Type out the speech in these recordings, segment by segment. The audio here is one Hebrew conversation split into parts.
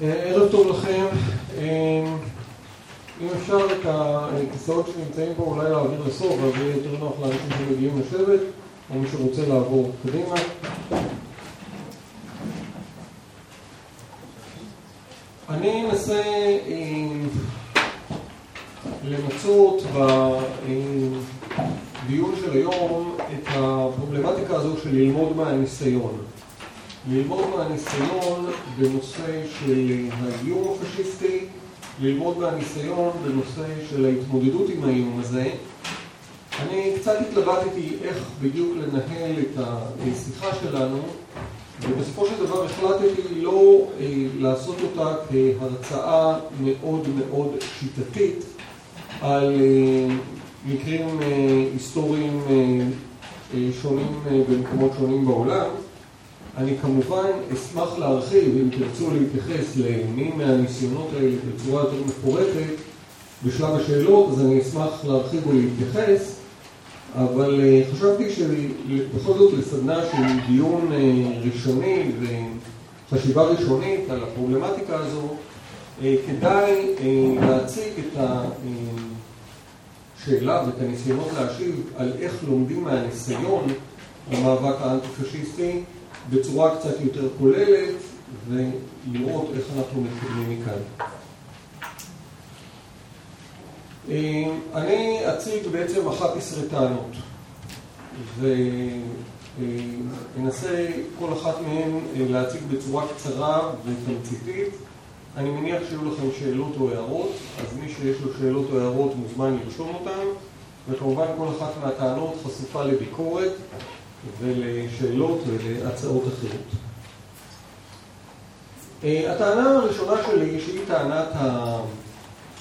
ערב טוב לכם. אם אפשר את הכיסאות שנמצאים פה אולי להעביר לסוף, ואז יהיה יותר נוח לאנשים שמגיעים לשבת, או מי שרוצה לעבור קדימה. אני אנסה למצות בדיון של היום את הפרובלמטיקה הזו של ללמוד מהניסיון. ללמוד מהניסיון בנושא של האיום הפשיסטי, ללמוד מהניסיון בנושא של ההתמודדות עם האיום הזה. אני קצת התלבטתי איך בדיוק לנהל את השיחה שלנו, ובסופו של דבר החלטתי לא אה, לעשות אותה כהרצאה מאוד מאוד שיטתית על אה, מקרים אה, היסטוריים אה, אה, שונים אה, במקומות שונים בעולם. אני כמובן אשמח להרחיב, אם תרצו להתייחס למי מהניסיונות האלה בצורה יותר מפורטת בשלב השאלות, אז אני אשמח להרחיב ולהתייחס, אבל uh, חשבתי שבכל זאת לסדנה של דיון uh, ראשוני וחשיבה ראשונית על הפרובלמטיקה הזו, uh, כדאי להציג את השאלה ואת הניסיונות להשיב על איך לומדים מהניסיון במאבק האנטי-פשיסטי בצורה קצת יותר כוללת ולראות איך אנחנו מתקדמים מכאן. אה, אני אציג בעצם 11 טענות ואנסה כל אחת מהן אה, להציג בצורה קצרה ותמציתית. אני מניח שיהיו לכם שאלות או הערות, אז מי שיש לו שאלות או הערות מוזמן לרשום אותן וכמובן כל אחת מהטענות חשופה לביקורת ולשאלות ולהצעות אחרות. אה, הטענה הראשונה שלי, שהיא טענת, ה...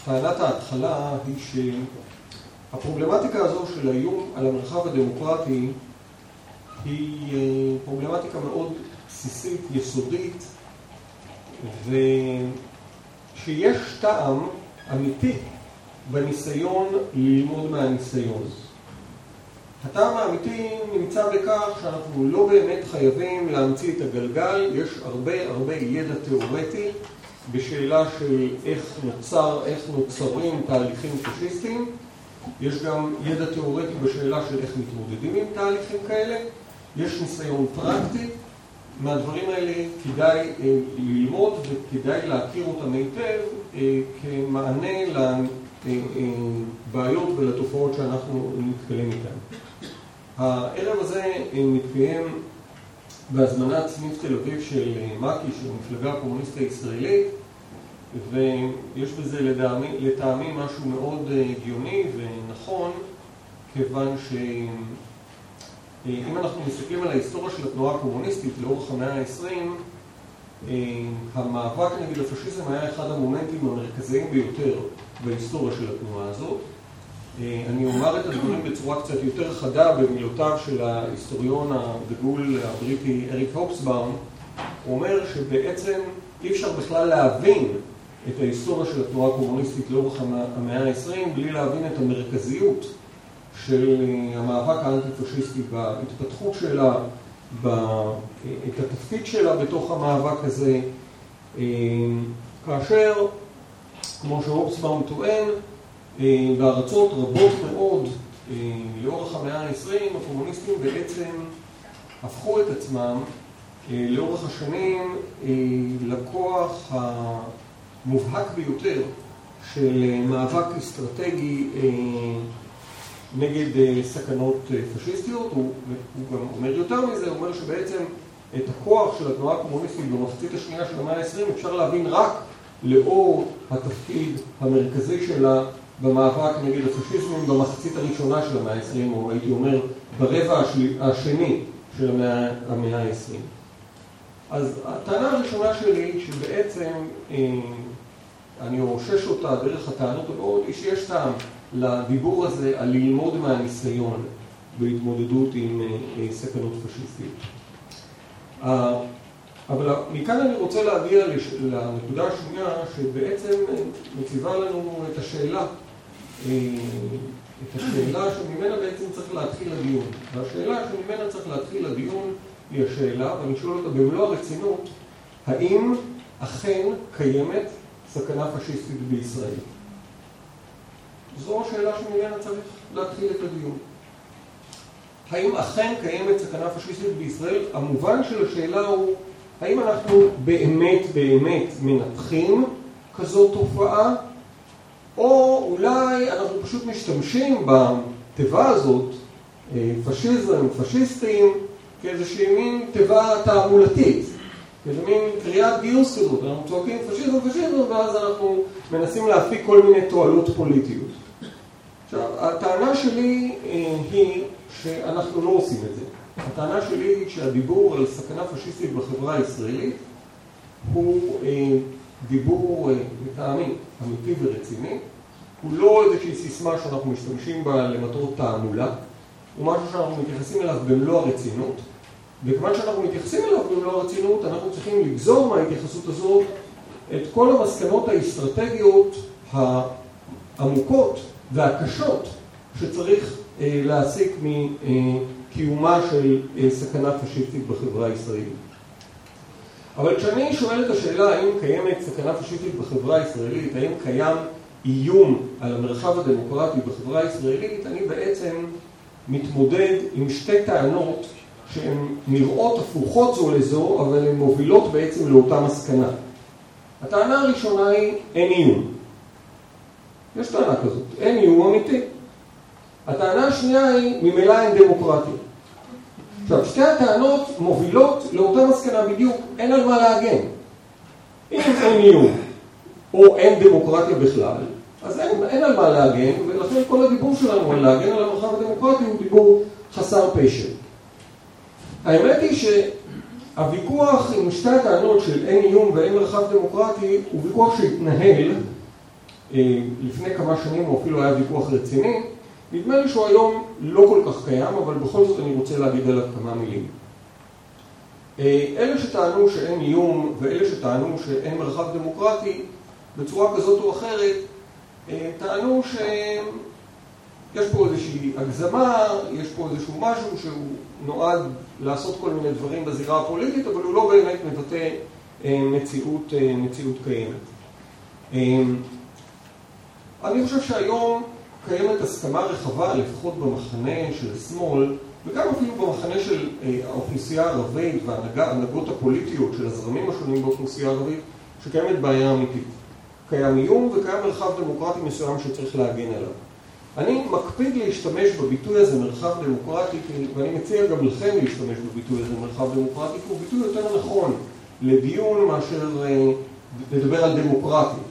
טענת ההתחלה, היא שהפרובלמטיקה הזו של האיום על המרחב הדמוקרטי היא אה, פרובלמטיקה מאוד בסיסית, יסודית, ושיש טעם אמיתי בניסיון ללמוד מהניסיון. הטעם האמיתי נמצא בכך שאנחנו לא באמת חייבים להמציא את הגלגל, יש הרבה הרבה ידע תיאורטי בשאלה של איך נוצר, איך נוצרים תהליכים פשיסטיים, יש גם ידע תיאורטי בשאלה של איך מתמודדים עם תהליכים כאלה, יש ניסיון פרקטי, מהדברים האלה כדאי אה, ללמוד וכדאי להכיר אותם היטב אה, כמענה לבעיות אה, ולתופעות שאנחנו נתקלים איתן. הערב הזה מתקיים בהזמנת סניף תל אביב של מק"י, של המפלגה הקומוניסטית הישראלית, ויש בזה לטעמי, לטעמי משהו מאוד הגיוני ונכון, כיוון שאם אנחנו מסתכלים על ההיסטוריה של התנועה הקומוניסטית לאורך המאה ה-20, המאבק נגד הפשיזם היה אחד המומנטים המרכזיים ביותר בהיסטוריה של התנועה הזאת. אה, אני אומר את הדברים בצורה קצת יותר חדה במילותיו של ההיסטוריון הדגול הבריטי אריק הוקסבאום. הוא אומר שבעצם אי אפשר בכלל להבין את ההיסטוריה של התנועה הקומוניסטית לאורך המאה ה-20 בלי להבין את המרכזיות של אה, המאבק האנטי-פשיסטי בהתפתחות שלה, את התפקיד שלה בתוך המאבק הזה, אה, כאשר, כמו שהוקסבאום טוען, אה, בארצות רבות מאוד אה, לאורך המאה ה-20 הקומוניסטים בעצם הפכו את עצמם אה, לאורך השנים לכוח המובהק ביותר של מאבק אסטרטגי נגד סכנות פשיסטיות. הוא, הוא גם אומר יותר מזה, הוא אומר שבעצם את הכוח של התנועה הקומוניסטית במחצית השנייה של המאה ה-20 אפשר להבין רק לאור התפקיד המרכזי שלה במאבק נגד הפשיזם במחצית הראשונה של המאה ה-20, או הייתי אומר ברבע השני של המאה ה-20. אז הטענה הראשונה שלי שבעצם אה, אני רושש אותה דרך הטענות הבאות, היא שיש טעם לדיבור הזה על ללמוד מהניסיון בהתמודדות עם אה, אה, סכנות פשיסטיות. אבל מכאן אני רוצה להגיע לנקודה השנייה שבעצם מציבה לנו את השאלה את השאלה שממנה בעצם צריך להתחיל הדיון. והשאלה שממנה צריך להתחיל הדיון היא השאלה, ואני שואל אותה במלוא הרצינות, האם אכן קיימת סכנה פשיסטית בישראל? זו השאלה שממנה צריך להתחיל את הדיון. האם אכן קיימת סכנה פשיסטית בישראל? המובן של השאלה הוא, האם אנחנו באמת באמת מנתחים כזאת תופעה, או אולי אנחנו פשוט משתמשים בתיבה הזאת, אה, פשיזם, פשיסטים, כאיזושהי מין תיבה תעמולתית, כאיזו מין קריאת גיוס כזאת, אנחנו צועקים פשיזם, פשיזם, ואז אנחנו מנסים להפיק כל מיני תועלות פוליטיות. עכשיו, הטענה שלי אה, היא שאנחנו לא עושים את זה. הטענה שלי היא שהדיבור על סכנה פשיסטית בחברה הישראלית הוא אה, דיבור, אה, לטעמי, אמיתי ורציני. הוא לא איזושהי סיסמה שאנחנו משתמשים בה למטרות תעמולה, הוא משהו שאנחנו מתייחסים אליו במלוא הרצינות, וכיוון שאנחנו מתייחסים אליו במלוא הרצינות, אנחנו צריכים לגזור מההתייחסות הזאת את כל המסקנות האסטרטגיות העמוקות והקשות שצריך אה, להסיק מקיומה של אה, סכנה פשיסטית בחברה הישראלית. אבל כשאני שואל את השאלה האם קיימת סכנה פשיסטית בחברה הישראלית, האם קיים איום על המרחב הדמוקרטי בחברה הישראלית, אני בעצם מתמודד עם שתי טענות שהן נראות הפוכות זו לזו, אבל הן מובילות בעצם לאותה מסקנה. הטענה הראשונה היא אין איום. יש טענה כזאת, אין איום אמיתי. הטענה השנייה היא, ממילא אין דמוקרטיה. עכשיו, שתי הטענות מובילות לאותה מסקנה בדיוק, אין על מה להגן. אם אין איום, או אין דמוקרטיה בכלל, אז אין, אין על מה להגן, ולכן כל הדיבור שלנו על להגן על המרחב הדמוקרטי הוא דיבור חסר פשר. האמת היא שהוויכוח עם שתי הטענות של אין איום ואין מרחב דמוקרטי הוא ויכוח שהתנהל אה, לפני כמה שנים, הוא אפילו היה ויכוח רציני, נדמה לי שהוא היום לא כל כך קיים, אבל בכל זאת אני רוצה להגיד עליו כמה מילים. אה, אלה שטענו שאין איום ואלה שטענו שאין מרחב דמוקרטי, בצורה כזאת או אחרת, אה, טענו שיש פה איזושהי הגזמה, יש פה איזשהו משהו שהוא נועד לעשות כל מיני דברים בזירה הפוליטית, אבל הוא לא באמת מבטא אה, מציאות, מציאות קיימת. אני חושב שהיום קיימת הסכמה רחבה, לפחות במחנה של השמאל, וגם אפילו במחנה של אה, האוכלוסייה הערבית וההנהגות הפוליטיות של הזרמים השונים באוכלוסייה הערבית, שקיימת בעיה אמיתית. קיים איום וקיים מרחב דמוקרטי מסוים שצריך להגן עליו. אני מקפיד להשתמש בביטוי הזה מרחב דמוקרטי, ואני מציע גם לכם להשתמש בביטוי הזה מרחב דמוקרטי, כי הוא ביטוי יותר נכון לדיון מאשר אה, לדבר על דמוקרטיה.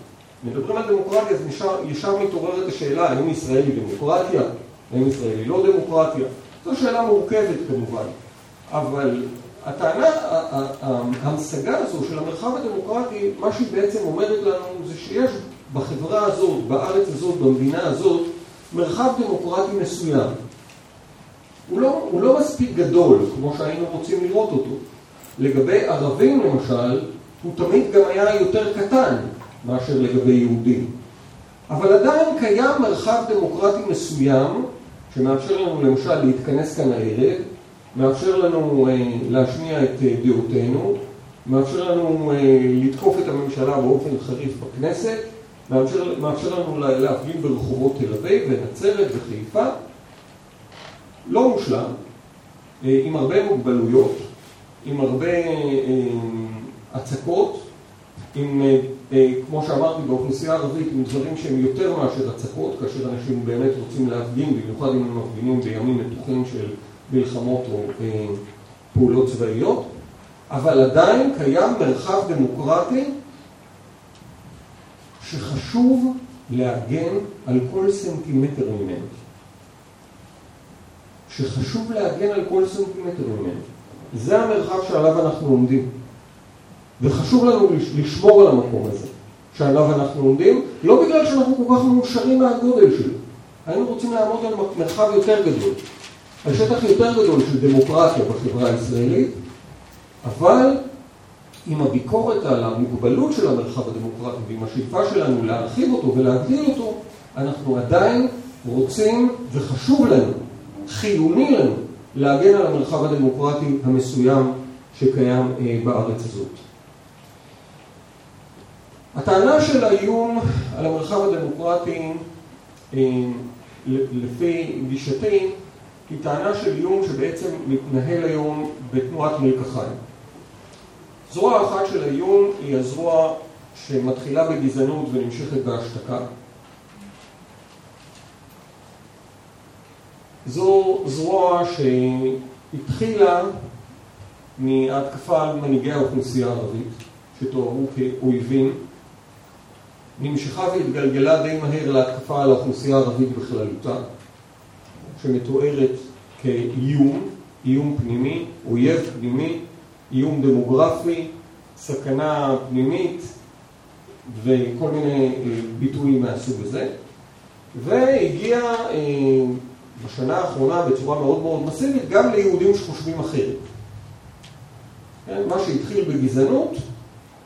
מדברים על דמוקרטיה, אז ישר, ישר מתעוררת השאלה האם ישראל היא דמוקרטיה, האם ישראל היא לא דמוקרטיה. זו שאלה מורכבת כמובן, אבל הטענה, ההמשגה הזו של המרחב הדמוקרטי, מה שהיא בעצם אומרת לנו זה שיש בחברה הזאת, בארץ הזאת, במדינה הזאת, מרחב דמוקרטי מסוים. הוא לא, הוא לא מספיק גדול, כמו שהיינו רוצים לראות אותו. לגבי ערבים למשל, הוא תמיד גם היה יותר קטן. מאשר לגבי יהודים. אבל עדיין קיים מרחב דמוקרטי מסוים שמאפשר לנו למשל להתכנס כאן הערב, מאפשר לנו אה, להשמיע את אה, דעותינו, מאפשר לנו אה, לתקוף את הממשלה באופן חריף בכנסת, מאפשר, מאפשר לנו להפגין ברחובות תל אביב ונצרת וחיפה. לא מושלם, אה, עם הרבה מוגבלויות, עם הרבה אה, הצקות, עם אה, אה, כמו שאמרתי, באוכלוסייה הערבית עם דברים שהם יותר מאשר הצקות, כאשר אנשים באמת רוצים להפגין, במיוחד אם הם מפגינים בימים מתוחים של מלחמות או אה, פעולות צבאיות, אבל עדיין קיים מרחב דמוקרטי שחשוב להגן על כל סנטימטר ממנו. שחשוב להגן על כל סנטימטר ממנו. זה המרחב שעליו אנחנו עומדים. וחשוב לנו לשמור על המקום הזה שעליו אנחנו עומדים, לא בגלל שאנחנו כל כך מאושרים מהגודל שלו. היינו רוצים לעמוד על מרחב יותר גדול, על שטח יותר גדול של דמוקרטיה בחברה הישראלית, אבל עם הביקורת על המוגבלות של המרחב הדמוקרטי ועם השאיפה שלנו להרחיב אותו ולהגדיל אותו, אנחנו עדיין רוצים וחשוב לנו, חיוני לנו, להגן על המרחב הדמוקרטי המסוים שקיים אה, בארץ הזאת. הטענה של האיום על המרחב הדמוקרטי, לפי גישתי, היא טענה של איום שבעצם מתנהל היום בתנועת מלקחיים. זרוע אחת של האיום היא הזרוע שמתחילה בגזענות ונמשכת בהשתקה. זו זרוע שהתחילה מההתקפה על מנהיגי האוכלוסייה הערבית, שתוארו כאויבים, נמשכה והתגלגלה די מהר להתקפה על האוכלוסייה הערבית בכללותה, שמתוארת כאיום, איום פנימי, אויב פנימי, איום דמוגרפי, סכנה פנימית וכל מיני אה, ביטויים מהסוג הזה. והגיע אה, בשנה האחרונה בצורה מאוד מאוד מסיבית גם ליהודים שחושבים אחרת. כן, מה שהתחיל בגזענות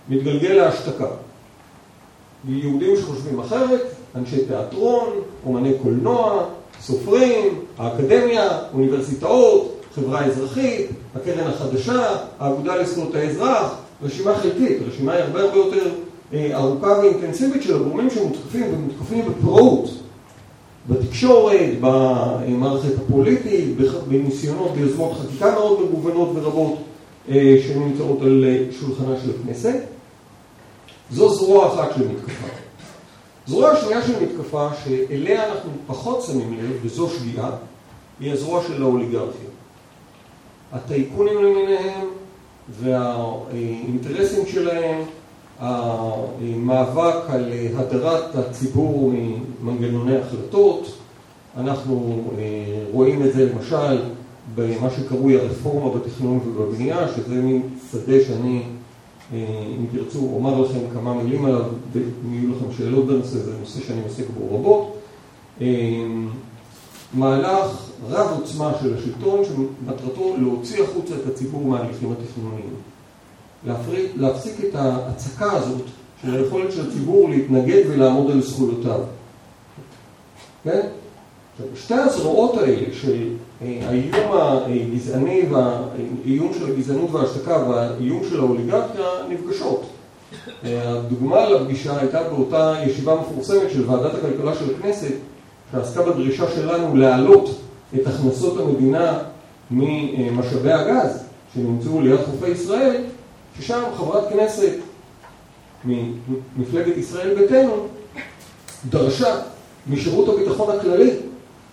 מתגלגל להשתקה. יהודים שחושבים אחרת, אנשי תיאטרון, אומני קולנוע, סופרים, האקדמיה, אוניברסיטאות, חברה אזרחית, הקרן החדשה, האגודה לזכויות האזרח, רשימה חלקית, רשימה היא הרבה הרבה יותר אה, ארוכה ואינטנסיבית של הגורמים שמותקפים ומותקפים בפראות בתקשורת, במערכת הפוליטית, בניסיונות, ביוזמות חקיקה מאוד מגוונות ורבות אה, שנמצאות על אה, שולחנה של הכנסת. זו זרוע אחת של מתקפה. זרוע שנייה של מתקפה, שאליה אנחנו פחות שמים לב, וזו שגיאה, היא הזרוע של האוליגרכיה. הטייקונים למיניהם והאינטרסים שלהם, המאבק על הדרת הציבור ממנגנוני החלטות, אנחנו אה, רואים את זה למשל במה שקרוי הרפורמה בתכנון ובבנייה, שזה מין שדה שאני אם תרצו, אומר לכם כמה מילים עליו, ואם יהיו לכם שאלות בנושא, זה נושא שאני עוסק בו רבות. אה, מהלך רב עוצמה של השלטון, שמטרתו להוציא החוצה את הציבור מההליכים התכנוניים. להפסיק את ההצקה הזאת של היכולת של הציבור להתנגד ולעמוד על זכויותיו. כן? שתי הזרועות האלה של האיום הגזעני והאיום של הגזענות וההשתקה והאיום של האוליגרכיה נפגשות. הדוגמה לפגישה הייתה באותה ישיבה מפורסמת של ועדת הכלכלה של הכנסת שעסקה בדרישה שלנו להעלות את הכנסות המדינה ממשאבי הגז שנמצאו ליד חופי ישראל, ששם חברת כנסת ממפלגת ישראל ביתנו דרשה משירות הביטחון הכללי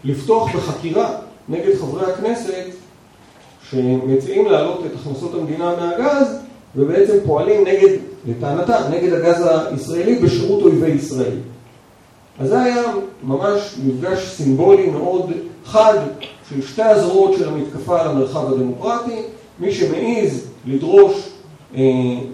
לפתוח בחקירה נגד חברי הכנסת שמציעים להעלות את הכנסות המדינה מהגז ובעצם פועלים נגד, לטענתה, נגד הגז הישראלי בשירות אויבי ישראל. אז זה היה ממש מפגש סימבולי מאוד חד של שתי הזרועות של המתקפה על המרחב הדמוקרטי. מי שמעז לדרוש אה,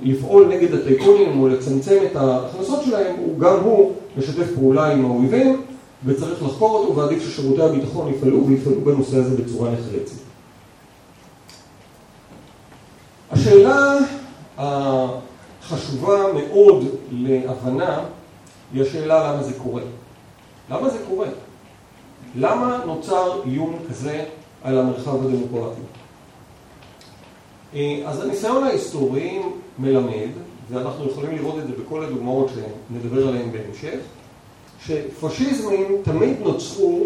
לפעול נגד הטייקונים או לצמצם את ההכנסות שלהם, הוא גם הוא משתף פעולה עם האויבים, וצריך לחקור אותו, ועדיף ששירותי הביטחון יפעלו ויפעלו בנושא הזה בצורה נחרצת. השאלה החשובה מאוד להבנה היא השאלה למה זה קורה. למה זה קורה? למה נוצר איום כזה על המרחב הדמוקרטי? אה, אז הניסיון ההיסטורי מלמד, ואנחנו יכולים לראות את זה בכל הדוגמאות שנדבר עליהן בהמשך, שפשיזמים תמיד נוצרו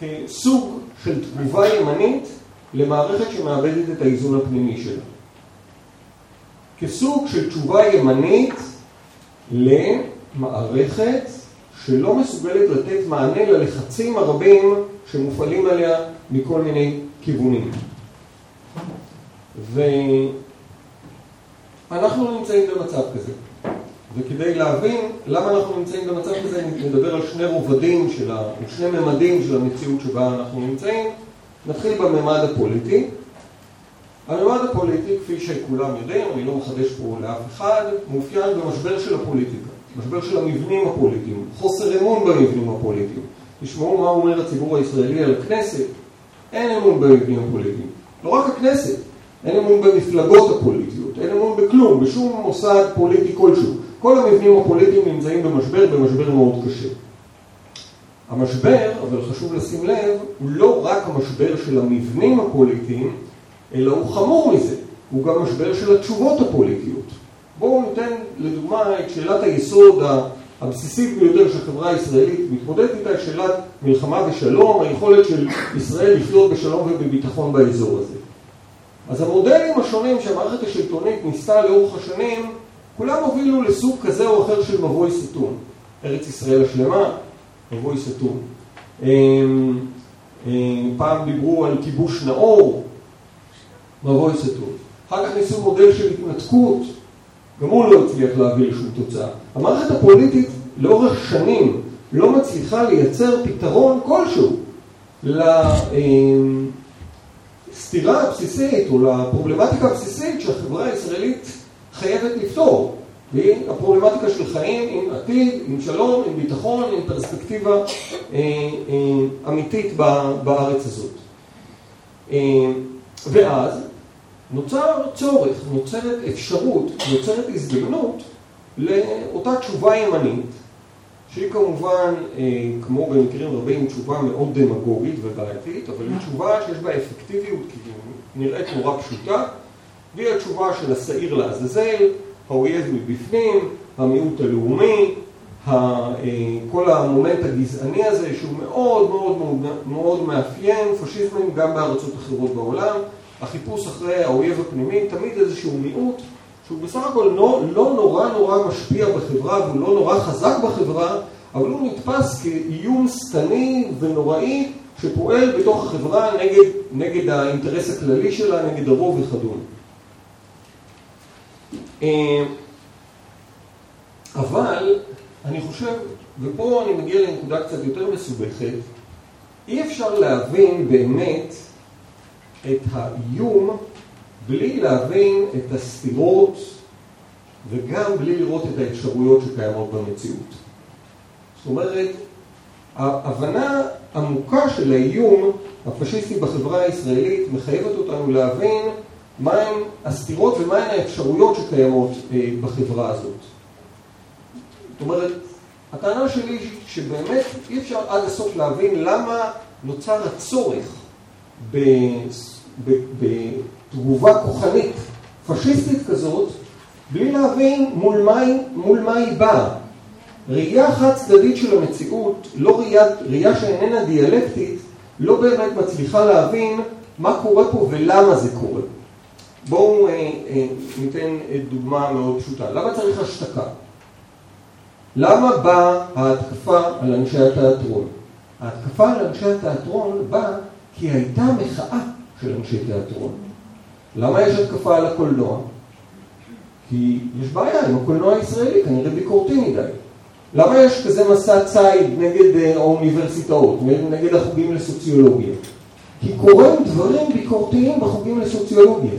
כסוג של תגובה ימנית למערכת שמאבדת את האיזון הפנימי שלה. כסוג של תשובה ימנית למערכת שלא מסוגלת לתת מענה ללחצים הרבים שמופעלים עליה מכל מיני כיוונים. ואנחנו נמצאים במצב כזה. וכדי להבין למה אנחנו נמצאים במצב כזה, נדבר על שני רובדים, של ה... שני ממדים של המציאות שבה אנחנו נמצאים. נתחיל בממד הפוליטי. הממד הפוליטי, כפי שכולם יודעים, אני לא מחדש פה לאף אחד, מאופיין במשבר של הפוליטיקה, משבר של המבנים הפוליטיים, חוסר אמון במבנים הפוליטיים. תשמעו מה אומר הציבור הישראלי על הכנסת, אין אמון במבנים הפוליטיים. לא רק הכנסת, אין אמון במפלגות הפוליטיות, אין אמון בכלום, בשום מוסד פוליטי כלשהו. כל המבנים הפוליטיים נמצאים במשבר, במשבר מאוד קשה. המשבר, אבל חשוב לשים לב, הוא לא רק המשבר של המבנים הפוליטיים, אלא הוא חמור מזה, הוא גם משבר של התשובות הפוליטיות. בואו ניתן לדוגמה את שאלת היסוד הבסיסית ביותר שהחברה הישראלית מתמודדת איתה, שאלת מלחמה ושלום, היכולת של ישראל לחיות בשלום ובביטחון באזור הזה. אז המודלים השונים שהמערכת השלטונית ניסתה לאורך השנים, כולם הובילו לסוג כזה או אחר של מבוי סתום. ארץ ישראל השלמה, מבוי סתום. אמ, אמ, פעם דיברו על כיבוש נאור, מבוי סתום. אחר כך ניסו מודל של התנתקות, גם הוא לא הצליח להביא לשום תוצאה. המערכת הפוליטית לאורך שנים לא מצליחה לייצר פתרון כלשהו לסתירה הבסיסית או לפרובלמטיקה הבסיסית שהחברה הישראלית חייבת לפתור. והיא הפרובלמטיקה של חיים עם עתיד, עם שלום, עם ביטחון, עם פרספקטיבה אה, אה, אמיתית בארץ הזאת. אה, ואז נוצר צורך, נוצרת אפשרות, נוצרת הזדמנות לאותה תשובה ימנית, שהיא כמובן, אה, כמו במקרים רבים, תשובה מאוד דמגוגית ובעייתית, אבל היא תשובה שיש בה אפקטיביות, כי היא נראית נורא פשוטה, והיא התשובה של השעיר לעזאזל, האויב מבפנים, המיעוט הלאומי, אה, כל המומנט הגזעני הזה שהוא מאוד מאוד מאוד, מאוד מאפיין פשיזמים גם בארצות אחרות בעולם, החיפוש אחרי האויב הפנימי, תמיד איזשהו מיעוט שהוא בסך הכל לא, לא נורא נורא משפיע בחברה והוא לא נורא חזק בחברה, אבל הוא נתפס כאיום שטני ונוראי שפועל בתוך החברה נגד, נגד האינטרס הכללי שלה, נגד הרוב וכדומה. אה, אבל אני חושב, ופה אני מגיע לנקודה קצת יותר מסובכת, אי אפשר להבין באמת את האיום בלי להבין את הסתירות וגם בלי לראות את האפשרויות שקיימות במציאות. זאת אומרת, ההבנה עמוקה של האיום הפשיסטי בחברה הישראלית מחייבת אותנו להבין מהם הסתירות ומהן האפשרויות שקיימות אה, בחברה הזאת. זאת אומרת, הטענה שלי שבאמת אי אפשר עד הסוף להבין למה נוצר הצורך בתגובה כוחנית פשיסטית כזאת, בלי להבין מול מה, מול מה היא באה. ראייה חד צדדית של המציאות, לא ראייה, ראייה שאיננה דיאלקטית, לא באמת מצליחה להבין מה קורה פה ולמה זה קורה. בואו אה, אה, ניתן דוגמה מאוד פשוטה. למה צריך השתקה? למה באה ההתקפה על אנשי התיאטרון? ההתקפה על אנשי התיאטרון באה כי הייתה מחאה של אנשי תיאטרון. למה יש התקפה על הקולנוע? כי יש בעיה עם הקולנוע הישראלי, כנראה ביקורתי מדי. למה יש כזה מסע ציד נגד אה, האוניברסיטאות, נגד החוגים לסוציולוגיה? כי קורים דברים ביקורתיים בחוגים לסוציולוגיה.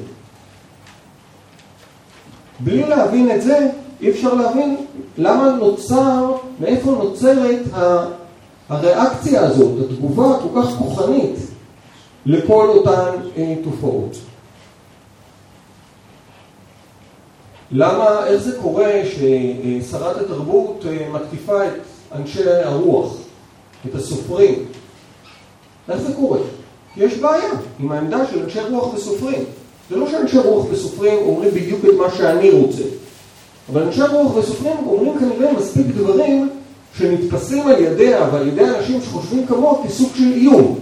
בלי להבין את זה, אי אפשר להבין למה נוצר, מאיפה נוצרת הריאקציה הזאת, התגובה הכל כך כוחנית לכל אותן אה, תופעות. למה, איך זה קורה ששרת התרבות אה, מתקיפה את אנשי הרוח, את הסופרים? איך זה קורה? יש בעיה עם העמדה של אנשי רוח וסופרים. זה לא שאנשי רוח וסופרים אומרים בדיוק את מה שאני רוצה, אבל אנשי רוח וסופרים אומרים כנראה מספיק דברים שנתפסים על ידיה ועל ידי אנשים שחושבים כמוה כסוג של איום.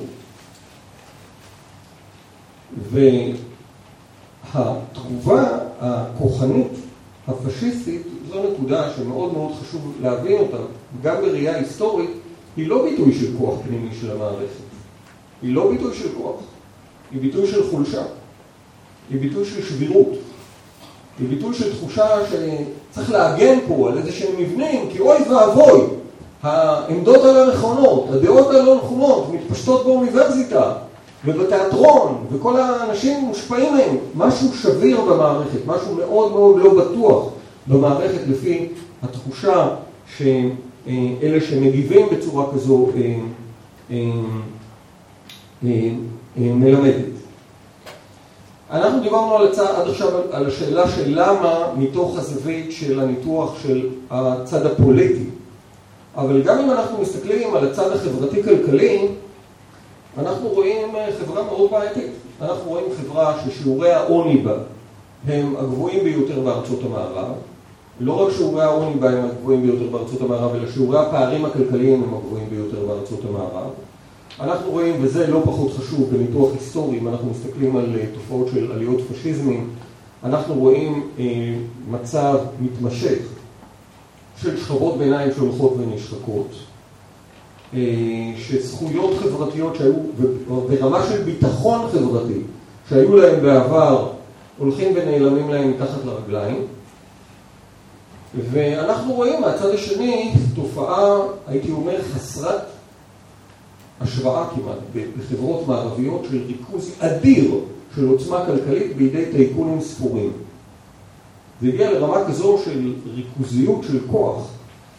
והתגובה הכוחנית הפשיסטית, זו נקודה שמאוד מאוד חשוב להבין אותה, גם בראייה היסטורית, היא לא ביטוי של כוח פנימי של המערכת. היא לא ביטוי של כוח, היא ביטוי של חולשה. היא ביטוי של שבירות. היא ביטוי של תחושה שצריך להגן פה על איזה שהם מבנים, כי אוי ואבוי, העמדות הלא נכונות, הדעות הלא נכונות, מתפשטות באוניברסיטה ובתיאטרון, וכל האנשים מושפעים מהם. משהו שביר במערכת, משהו מאוד מאוד לא בטוח במערכת לפי התחושה שאלה שמגיבים בצורה כזו אה, אה, אה, מלמדת. אנחנו דיברנו על הצע, עד עכשיו על השאלה של למה מתוך הזווית של הניתוח של הצד הפוליטי. אבל גם אם אנחנו מסתכלים על הצד החברתי-כלכלי, אנחנו רואים חברה מאוד בעייתית. אנחנו רואים חברה ששיעורי העוני בה הם הגבוהים ביותר בארצות המערב. לא רק שיעורי העוני בהם הם הגבוהים ביותר בארצות המערב, אלא שיעורי הפערים הכלכליים הם הגבוהים ביותר בארצות המערב. אנחנו רואים, וזה לא פחות חשוב בניתוח היסטורי, אם אנחנו מסתכלים על אה, תופעות של עליות פשיזמים, אנחנו רואים אה, מצב מתמשך של שכבות ביניים שהולכות ונשחקות, אה, שזכויות חברתיות שהיו, ברמה של ביטחון חברתי, שהיו להם בעבר, הולכים ונעלמים להם מתחת לרגליים. ואנחנו רואים מהצד השני תופעה, הייתי אומר, חסרת השוואה כמעט בחברות מערביות של ריכוז אדיר של עוצמה כלכלית בידי טייקונים ספורים. זה הגיע לרמה כזו של ריכוזיות של כוח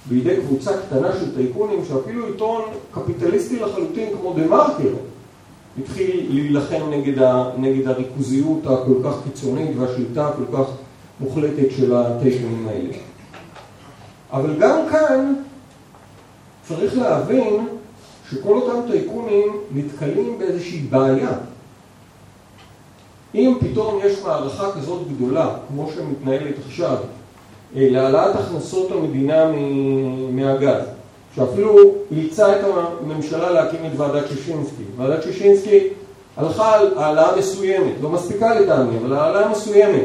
בידי קבוצה קטנה של טייקונים שאפילו עיתון קפיטליסטי לחלוטין כמו דה מרקר התחיל להילחם נגד, ה, נגד הריכוזיות הכל כך קיצונית והשליטה הכל כך מוחלטת של הטייקונים האלה. אבל גם כאן צריך להבין שכל אותם טייקונים נתקלים באיזושהי בעיה. אם פתאום יש מערכה כזאת גדולה, כמו שמתנהלת עכשיו, אה, להעלאת הכנסות המדינה מהגז, שאפילו אילצה את הממשלה להקים את ועדת שישינסקי. ועדת שישינסקי הלכה על העלאה מסוימת, לא מספיקה לטעמי, אבל העלאה מסוימת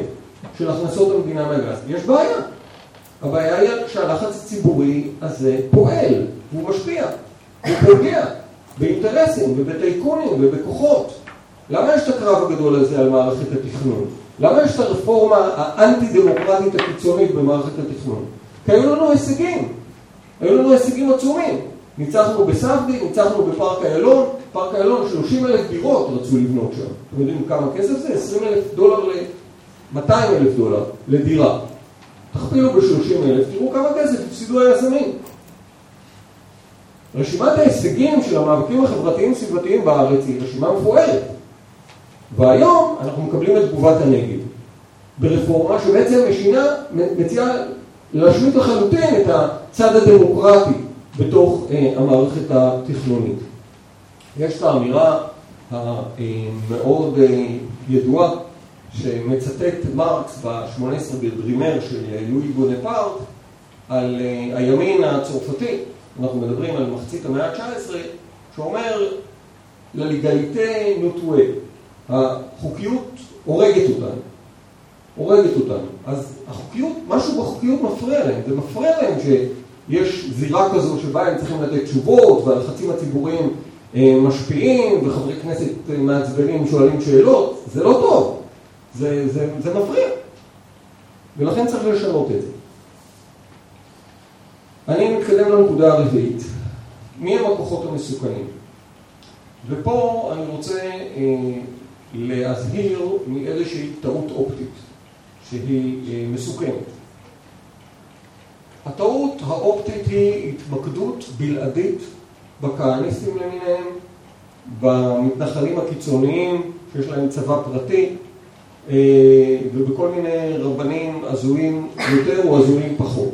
של הכנסות המדינה מהגז. יש בעיה. הבעיה היא שהלחץ הציבורי הזה פועל, והוא משפיע, הוא פוגע באינטרסים ובטייקונים ובכוחות. למה יש את הקרב הגדול הזה על מערכת התכנון? למה יש את הרפורמה האנטי-דמוקרטית הקיצונית במערכת התכנון? כי היו לנו הישגים, היו לנו הישגים עצומים. ניצחנו בסבדי, ניצחנו בפארק איילון, פארק איילון 30 אלף דירות רצו לבנות שם. אתם יודעים כמה כסף זה? 20 אלף דולר ל... 200 אלף דולר לדירה. תכפילו ב-30 אלף, תראו כמה כסף הפסידו היזמים. רשימת ההישגים של המאבקים החברתיים-סביבתיים בארץ היא רשימה מפוארת. והיום אנחנו מקבלים את תגובת הנגב, ברפורמה שבעצם משינה, מציעה להשמיט לחלוטין את הצד הדמוקרטי בתוך אה, המערכת התכנונית. יש את האמירה המאוד אה, ידועה שמצטט מרקס ב-18 בדרימר של לואי בונפרט על אה, הימין הצרפתי, אנחנו מדברים על מחצית המאה ה-19, שאומר לליגליטה נוטווה, החוקיות הורגת אותנו, הורגת אותנו. אז החוקיות, משהו בחוקיות מפריע להם, זה מפריע להם שיש זירה כזו שבה הם צריכים לתת תשובות והלחצים הציבוריים אה, משפיעים וחברי כנסת אה, מעצבנים שואלים שאלות, זה לא טוב. זה, זה, זה מפריע. ולכן צריך לשנות את זה. אני מתקדם לנקודה הרביעית. מי הם הכוחות המסוכנים? ופה אני רוצה אה, להזהיר מאיזושהי טעות אופטית שהיא אה, מסוכנת. הטעות האופטית היא התמקדות בלעדית בכהניסטים למיניהם, במתנחלים הקיצוניים שיש להם צבא פרטי, אה, ובכל מיני רבנים הזויים יותר או הזויים פחות.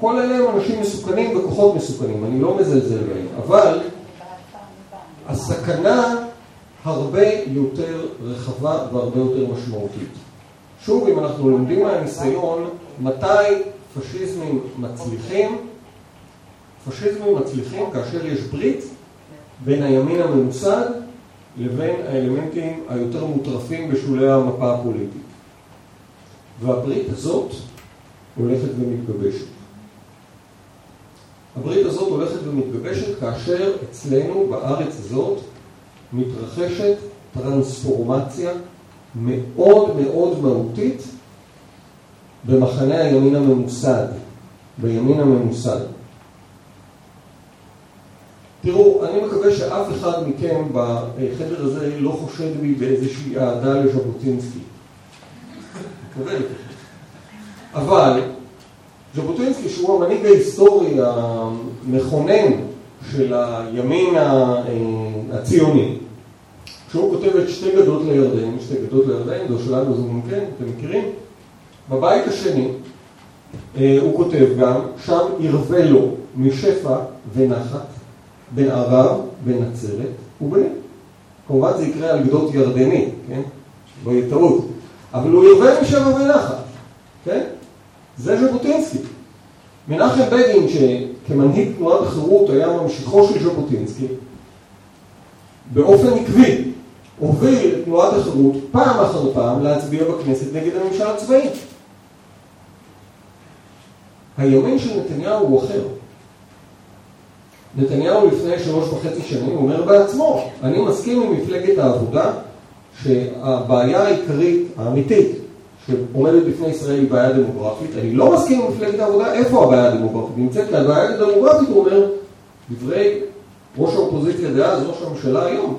כל אלה הם אנשים מסוכנים וכוחות מסוכנים, אני לא מזלזל בהם, אבל הסכנה הרבה יותר רחבה והרבה יותר משמעותית. שוב, אם אנחנו לומדים מהניסיון, מתי פשיזמים מצליחים? פשיזמים מצליחים כאשר יש ברית בין הימין הממוסד לבין האלמנטים היותר מוטרפים בשולי המפה הפוליטית. והברית הזאת הולכת ומתגבשת. הברית הזאת הולכת ומתגבשת כאשר אצלנו בארץ הזאת מתרחשת טרנספורמציה מאוד מאוד מהותית במחנה הימין הממוסד, בימין הממוסד. תראו, אני מקווה שאף אחד מכם בחדר הזה לא חושד בי באיזושהי אהדה לז'בוטינסקי. אבל ז'בוטינסקי, שהוא המנהיג ההיסטורי המכונן של הימין הציוני, כשהוא כותב את שתי גדות לירדן, שתי גדות לירדן, זו שלנו זה מומכן, אתם מכירים? בבית השני אה, הוא כותב גם, שם ירווה לו משפע ונחת בין ערב, בין נצרת ובין... כמובן זה יקרה על גדות ירדני, כן? לא יהיה טעות. אבל הוא ירווה משבע ונחת, כן? זה ז'בוטינסקי. מנחם בגין, שכמנהיג תנועת החירות היה ממשיכו של ז'בוטינסקי, באופן עקבי הוביל את תנועת החירות פעם אחר פעם להצביע בכנסת נגד הממשל הצבאי. הימין של נתניהו הוא אחר. נתניהו לפני שלוש וחצי שנים אומר בעצמו, אני מסכים עם מפלגת העבודה שהבעיה העיקרית, האמיתית, שעומדת בפני ישראל היא בעיה דמוגרפית. אני לא מסכים עם מפלגת העבודה, איפה הבעיה הדמוגרפית נמצאת? כי הבעיה הדמוגרפית, הוא אומר, דברי ראש האופוזיציה דאז, ראש הממשלה היום,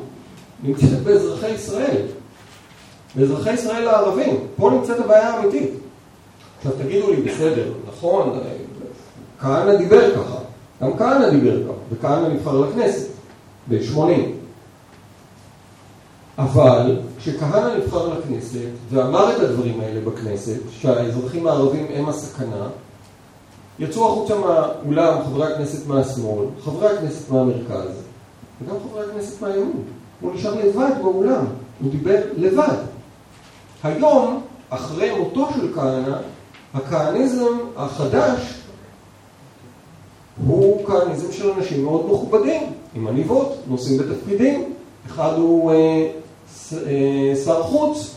נמצאת באזרחי ישראל. באזרחי ישראל הערבים. פה נמצאת הבעיה האמיתית. עכשיו תגידו לי, בסדר, נכון, כהנא דיבר ככה, גם כהנא דיבר ככה, וכהנא נבחר לכנסת ב-80. אבל כשכהנא נבחר לכנסת ואמר את הדברים האלה בכנסת, שהאזרחים הערבים הם הסכנה, יצאו החוצה מהאולם חברי הכנסת מהשמאל, חברי הכנסת מהמרכז, וגם חברי הכנסת מהימין. הוא נשאר לבד באולם, הוא דיבר לבד. היום, אחרי מותו של כהנא, הכהניזם החדש הוא כהניזם של אנשים מאוד מכובדים, עם עניבות, נושאים בתפקידים. אחד הוא אה, שר חוץ,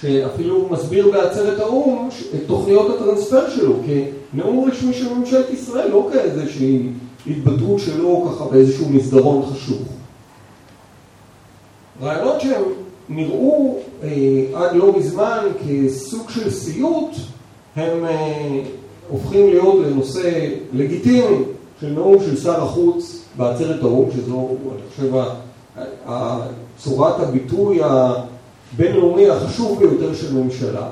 שאפילו מסביר בעצרת האו"ם את תוכניות הטרנספר שלו כנאום רשמי של ממשלת ישראל, לא כאיזושהי התבטאות שלו ככה באיזשהו מסדרון חשוך. רעיונות שהם נראו אה, עד לא מזמן כסוג של סיוט, הם אה, הופכים להיות לנושא לגיטימי של נאום של שר החוץ בעצרת האו"ם, שזו, אני חושב, צורת הביטוי הבינלאומי החשוב ביותר של ממשלה,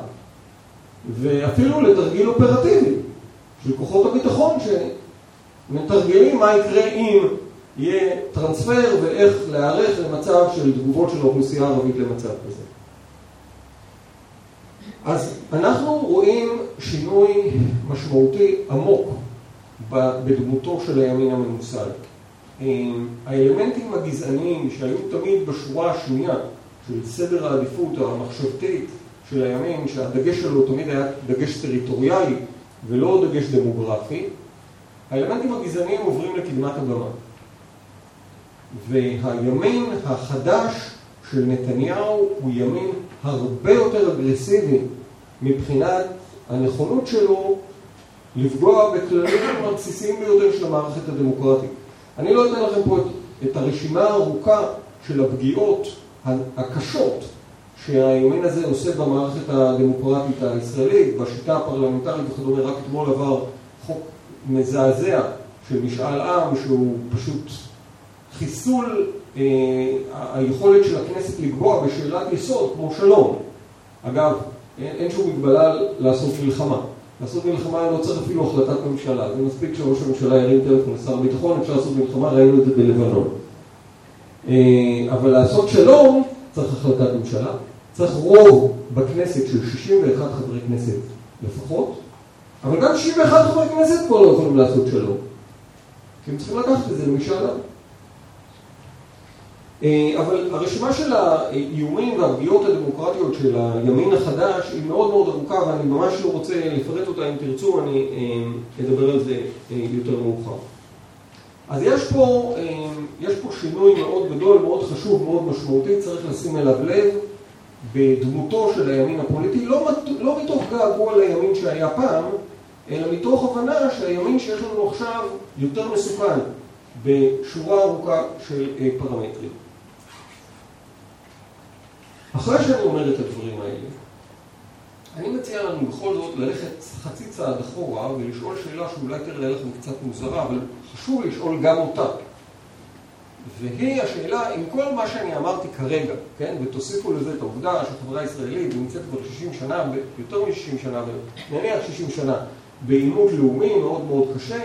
ואפילו לתרגיל אופרטיבי של כוחות הביטחון שמתרגלים מה יקרה אם יהיה טרנספר ואיך להיערך למצב של תגובות של האוכלוסייה הערבית למצב כזה. אז אנחנו רואים שינוי משמעותי עמוק בדמותו של הימין הממוסד. האלמנטים הגזעניים שהיו תמיד בשורה השנייה של סדר העדיפות המחשבתית של הימין, שהדגש שלו תמיד היה דגש טריטוריאלי ולא דגש דמוגרפי, האלמנטים הגזעניים עוברים לקדמת הבמה. והימין החדש של נתניהו הוא ימין הרבה יותר אגרסיבי מבחינת הנכונות שלו לפגוע בכללים הבסיסיים ביותר של המערכת הדמוקרטית. אני לא אתן לכם פה את, את הרשימה הארוכה של הפגיעות הקשות שהימין הזה עושה במערכת הדמוקרטית הישראלית, בשיטה הפרלמנטרית וכדומה, רק אתמול עבר חוק מזעזע של משאל עם שהוא פשוט חיסול אה, היכולת של הכנסת לקבוע בשאלת יסוד כמו שלום. אגב, אין, אין שום מגבלה לעשות מלחמה. לעשות מלחמה לא צריך אפילו החלטת ממשלה, זה מספיק שראש הממשלה ירים טלפון לשר הביטחון, אפשר לעשות מלחמה, ראינו את זה בלבנון. אה, אבל לעשות שלום צריך החלטת ממשלה, צריך רוב בכנסת של 61 חברי כנסת לפחות, אבל גם 61 חברי כנסת כבר לא יכולים לעשות שלום. כי הם צריכים לקחת את זה למשאל עם. אה, אבל הרשימה של האיומים והפגיעות הדמוקרטיות של הימין החדש היא מאוד מאוד ארוכה ואני ממש לא רוצה לפרט אותה, אם תרצו אני אה, אדבר על זה אה, יותר מאוחר. אז יש פה, יש פה שינוי מאוד גדול, מאוד חשוב, מאוד משמעותי, צריך לשים אליו לב בדמותו של הימין הפוליטי, לא, לא מתוך געגוע לימין שהיה פעם, אלא מתוך הבנה שהימין שיש לנו עכשיו יותר מסוכן בשורה ארוכה של פרמטרים. אחרי שאני אומר את הדברים האלה, אני מציע לנו בכל זאת ללכת חצי צעד אחורה ולשאול שאלה שאולי תראה לכם קצת מוזרה, אבל חשוב לשאול גם אותה. והיא השאלה, עם כל מה שאני אמרתי כרגע, כן, ותוסיפו לזה את העובדה שהחברה הישראלית נמצאת כבר 60 שנה, יותר מ-60 שנה, נניח 60 שנה, בעימות לאומי מאוד מאוד קשה,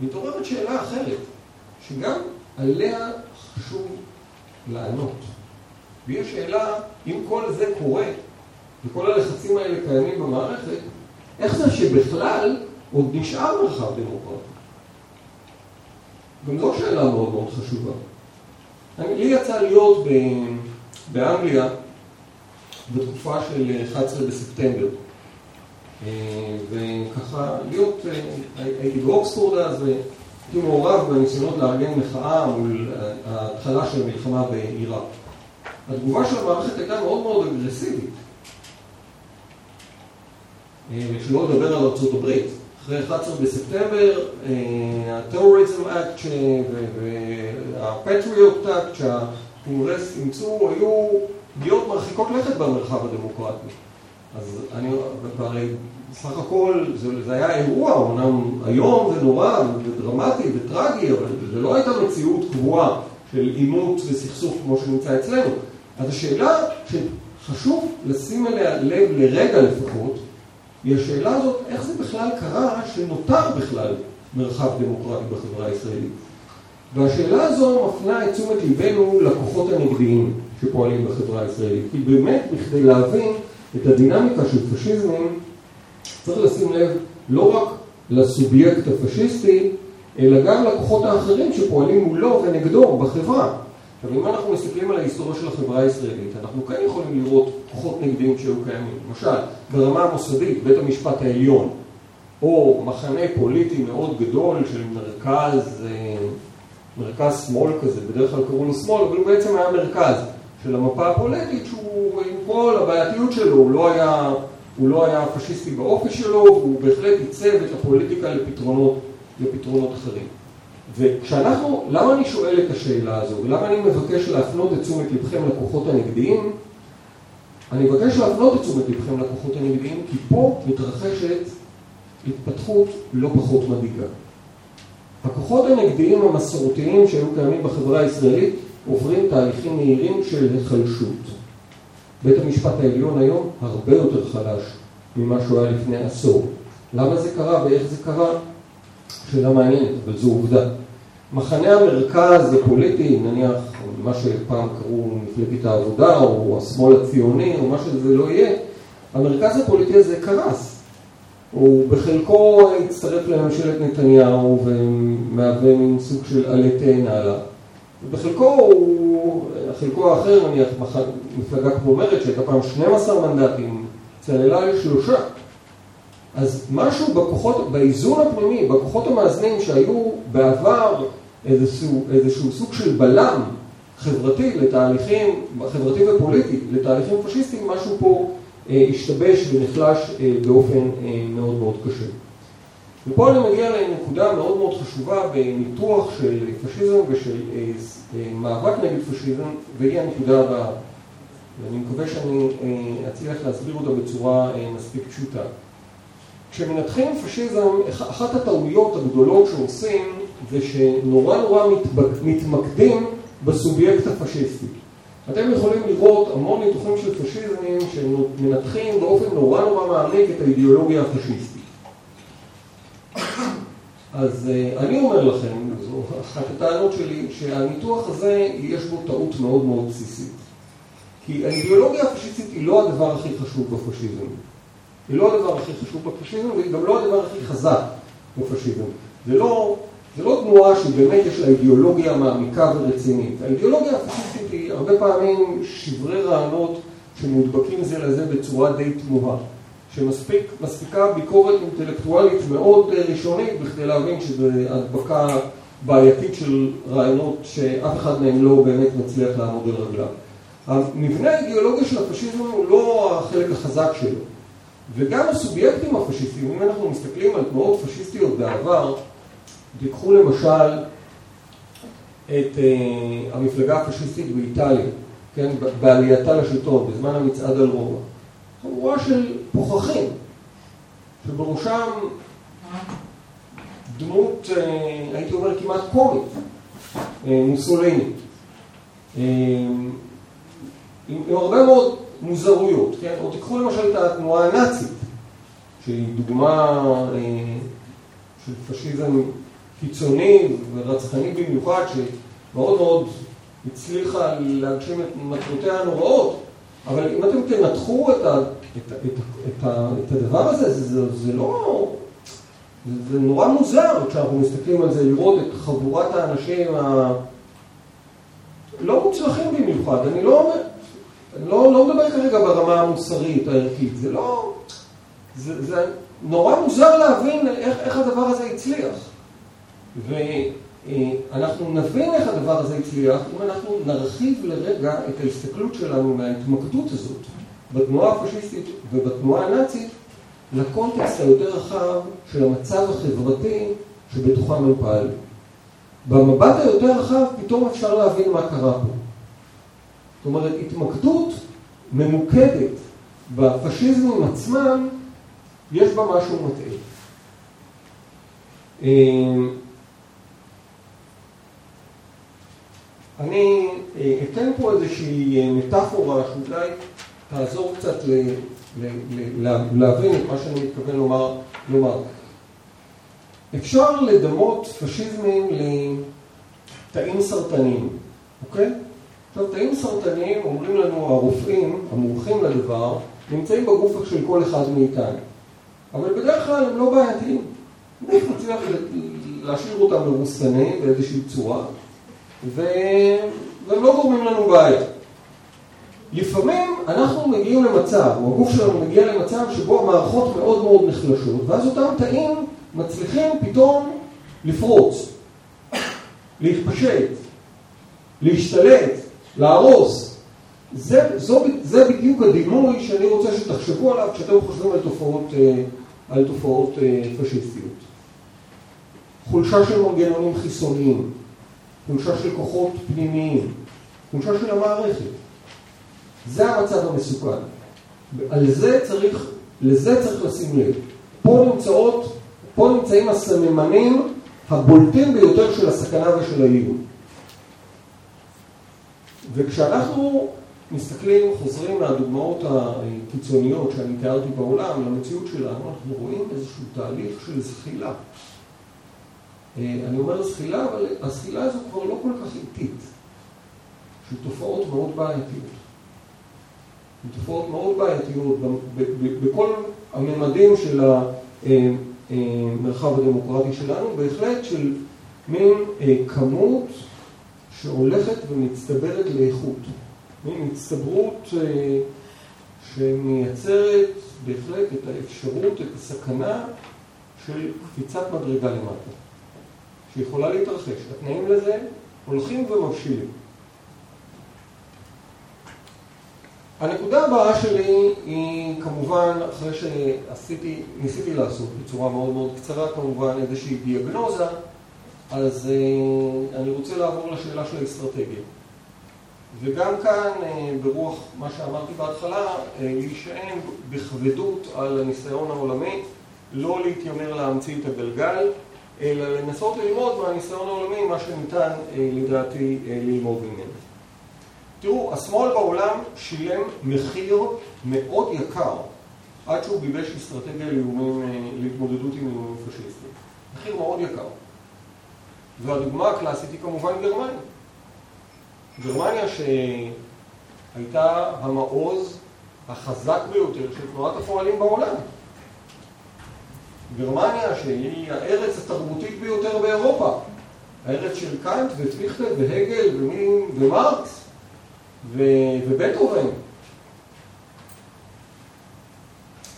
מתעוררת שאלה אחרת, שגם עליה חשוב לענות. והיא השאלה, אם כל זה קורה, וכל הלחצים האלה קיימים במערכת, איך זה שבכלל עוד נשאר מרחב דמוקרטי? גם זו שאלה מאוד מאוד חשובה. אני, לי יצא להיות ב, באנגליה בתקופה של 11 בספטמבר. וככה להיות, הייתי באוקספורד אז והייתי מעורב בניסיונות לארגן מחאה מול ההתחלה של המלחמה בעיראק. התגובה של המערכת הייתה מאוד מאוד אגרסיבית. שלא לדבר על ארצות הברית. אחרי 11 בספטמבר, ה-Terrorism Act וה-Patriot Act שהקונגרס אימצו היו פגיעות מרחיקות לכת במרחב הדמוקרטי. אז אני, הרי סך הכל זה, זה היה אירוע, אמנם היום זה נורא ודרמטי וטרגי, אבל זה לא הייתה מציאות קבועה של עימות וסכסוך כמו שנמצא אצלנו. אז השאלה שחשוב לשים אליה לב לרגע לפחות, היא השאלה הזאת, איך זה בכלל קרה שנותר בכלל מרחב דמוקרטי בחברה הישראלית. והשאלה הזו מפנה את תשומת ליבנו לכוחות הנגדיים שפועלים בחברה הישראלית. כי באמת, בכדי להבין את הדינמיקה של פשיזמים, צריך לשים לב לא רק לסובייקט הפשיסטי, אלא גם לכוחות האחרים שפועלים מולו ונגדו בחברה. עכשיו, אם אנחנו מסתכלים על ההיסטוריה של החברה הישראלית, אנחנו כן יכולים לראות כוחות נגדיים שהיו קיימים. למשל, ברמה המוסדית, בית המשפט העליון, או מחנה פוליטי מאוד גדול של מרכז, אה, מרכז שמאל כזה, בדרך כלל קראו לו שמאל, אבל הוא בעצם היה מרכז של המפה הפוליטית, שהוא עם כל הבעייתיות שלו, הוא לא היה, הוא לא היה פשיסטי באופי שלו, והוא בהחלט ייצב את הפוליטיקה לפתרונות, לפתרונות אחרים. וכשאנחנו, למה אני שואל את השאלה הזו, ולמה אני מבקש להפנות את תשומת לבכם לכוחות הנגדיים? אני מבקש להפנות את תשומת לבכם לכוחות הנגדיים, כי פה מתרחשת התפתחות לא פחות מדאיגה. הכוחות הנגדיים המסורתיים שהיו קיימים בחברה הישראלית עוברים תהליכים מהירים של החלשות. בית המשפט העליון היום הרבה יותר חלש ממה שהוא היה לפני עשור. למה זה קרה ואיך זה קרה? שאלה מעניינת, אבל זו עובדה. מחנה המרכז הפוליטי, נניח מה שפעם קראו מפלגת העבודה או השמאל הציוני או מה שזה לא יהיה, המרכז הפוליטי הזה קרס. הוא בחלקו הצטרף לממשלת נתניהו ומהווה מין סוג של עלי תאנה עליו. ובחלקו הוא, חלקו האחר, נניח מפלגה כמו מרצ שהייתה פעם 12 מנדטים, צללה לשלושה. אז משהו בכוחות, באיזון הפנימי, בכוחות המאזנים שהיו בעבר איזשהו, איזשהו סוג של בלם חברתי לתהליכים, חברתי ופוליטי, לתהליכים פשיסטיים, משהו פה אה, השתבש ונחלש אה, באופן אה, מאוד מאוד קשה. ופה אני מגיע לנקודה מאוד מאוד חשובה בניתוח של פשיזם ושל אה, אה, מאבק נגד פשיזם, והיא הנקודה הבאה. ואני מקווה שאני אה, אצליח להסביר אותה בצורה אה, מספיק פשוטה. כשמנתחים פשיזם, אחת הטעויות הגדולות שעושים זה שנורא נורא מתמקדים בסובייקט הפשיסטי. אתם יכולים לראות המון ניתוחים של פשיזמים שמנתחים באופן נורא נורא מעמיק את האידיאולוגיה הפשיסטית. אז uh, אני אומר לכם, זו אחת הטענות שלי, שהניתוח הזה יש בו טעות מאוד מאוד בסיסית. כי האידיאולוגיה הפשיסטית היא לא הדבר הכי חשוב בפשיזם. היא לא הדבר הכי חשוב בפשיזם, והיא גם לא הדבר הכי חזק בפשיזם. זה לא, זה לא תנועה שבאמת יש לה אידיאולוגיה מעמיקה ורצינית. האידיאולוגיה הפשיסטית היא הרבה פעמים שברי רעיונות שמודבקים זה לזה בצורה די תמוהה. שמספיקה ביקורת אינטלקטואלית מאוד ראשונית בכדי להבין שזו הדבקה בעייתית של רעיונות שאף אחד מהם לא באמת מצליח לעמוד על רגליו. המבנה האידיאולוגי של הפשיזם הוא לא החלק החזק שלו. וגם הסובייקטים הפשיסטיים, אם אנחנו מסתכלים על תנועות פשיסטיות בעבר, תיקחו למשל את uh, המפלגה הפשיסטית באיטליה, כן, בעלייתה לשלטון, בזמן המצעד על רומא. חבורה של פוחחים, שבראשם דמות, uh, הייתי אומר, כמעט קומית, uh, מוסוליני. Uh, עם, עם הרבה מאוד מוזרויות, כן? או תיקחו למשל את התנועה הנאצית, שהיא דוגמה אה, של פשיזם קיצוני ורצחני במיוחד, שמאוד מאוד הצליחה להגשים את מטרותיה הנוראות, אבל אם אתם תנתחו את, ה, את, את, את, ה, את הדבר הזה, זה, זה, זה לא... זה, זה נורא מוזר כשאנחנו מסתכלים על זה, לראות את חבורת האנשים הלא מוצלחים במיוחד. אני לא אומר... אני לא, לא מדבר כרגע ברמה המוסרית, הערכית, זה לא... זה, זה נורא מוזר להבין איך, איך הדבר הזה הצליח. ואנחנו נבין איך הדבר הזה הצליח אם אנחנו נרחיב לרגע את ההסתכלות שלנו מההתמקדות הזאת בתנועה הפשיסטית ובתנועה הנאצית לקונטקסט היותר רחב של המצב החברתי שבתוכם הם פעלו. במבט היותר רחב פתאום אפשר להבין מה קרה פה. אומרת, התמקדות ממוקדת בפשיזמים עצמם, יש בה משהו מטעה. אמ, אני אה, אתן פה איזושהי אה, מטאפורה שאולי תעזור קצת ל, ל, ל, להבין את מה שאני מתכוון לומר. לומר. אפשר לדמות פשיזמים לתאים סרטניים, אוקיי? עכשיו, תאים סרטניים, אומרים לנו הרופאים, המומחים לדבר, נמצאים בגוף של כל אחד מאיתנו. אבל בדרך כלל הם לא בעייתיים. אני מצליח להשאיר אותם מרוסנים באיזושהי צורה, ו... והם לא גורמים לנו בעיה. לפעמים אנחנו מגיעים למצב, או הגוף שלנו מגיע למצב שבו המערכות מאוד מאוד נחלשות, ואז אותם תאים מצליחים פתאום לפרוץ, להתפשט, להשתלט, להרוס. זה, זו, זה בדיוק הדימוי שאני רוצה שתחשבו עליו כשאתם חושבים על תופעות, אה, על תופעות אה, פשיסטיות. חולשה של מנגנונים חיסוניים, חולשה של כוחות פנימיים, חולשה של המערכת. זה המצב המסוכן. על זה צריך, לזה צריך לשים לב. פה נמצאות, פה נמצאים הסממנים הבולטים ביותר של הסכנה ושל האיום. וכשאנחנו מסתכלים, חוזרים מהדוגמאות הקיצוניות שאני תיארתי בעולם למציאות שלנו, אנחנו רואים איזשהו תהליך של זחילה. אה, אני אומר זחילה, אבל הזחילה הזו כבר לא כל כך איטית, של תופעות מאוד בעייתיות. תופעות מאוד בעייתיות בכל הממדים של המרחב אה, אה, הדמוקרטי שלנו, בהחלט של מין כמות שהולכת ומצטברת לאיכות. מין הצטברות שמייצרת בהחלט את האפשרות, את הסכנה של קפיצת מדרגה למטה. שיכולה להתרחש. התנאים לזה הולכים ומבשילים. הנקודה הבאה שלי היא כמובן, אחרי שעשיתי, ניסיתי לעשות בצורה מאוד מאוד קצרה כמובן איזושהי דיאגנוזה, אז אה, אני רוצה לעבור לשאלה של האסטרטגיה. וגם כאן, אה, ברוח מה שאמרתי בהתחלה, אה, להישען בכבדות על הניסיון העולמי, לא להתיימר להמציא את הגלגל, אלא לנסות ללמוד מהניסיון העולמי מה שניתן לדעתי ללמוד ממנו. תראו, השמאל בעולם שילם מחיר מאוד יקר עד שהוא גיבש אסטרטגיה לאיומים, להתמודדות עם איומים פשיסטיים. מחיר מאוד יקר. והדוגמה הקלאסית היא כמובן גרמניה. גרמניה שהייתה המעוז החזק ביותר של תנועת הפועלים בעולם. גרמניה שהיא הארץ התרבותית ביותר באירופה, הארץ של קאנט וטוויכטר והגל ומרקס ובטהובן.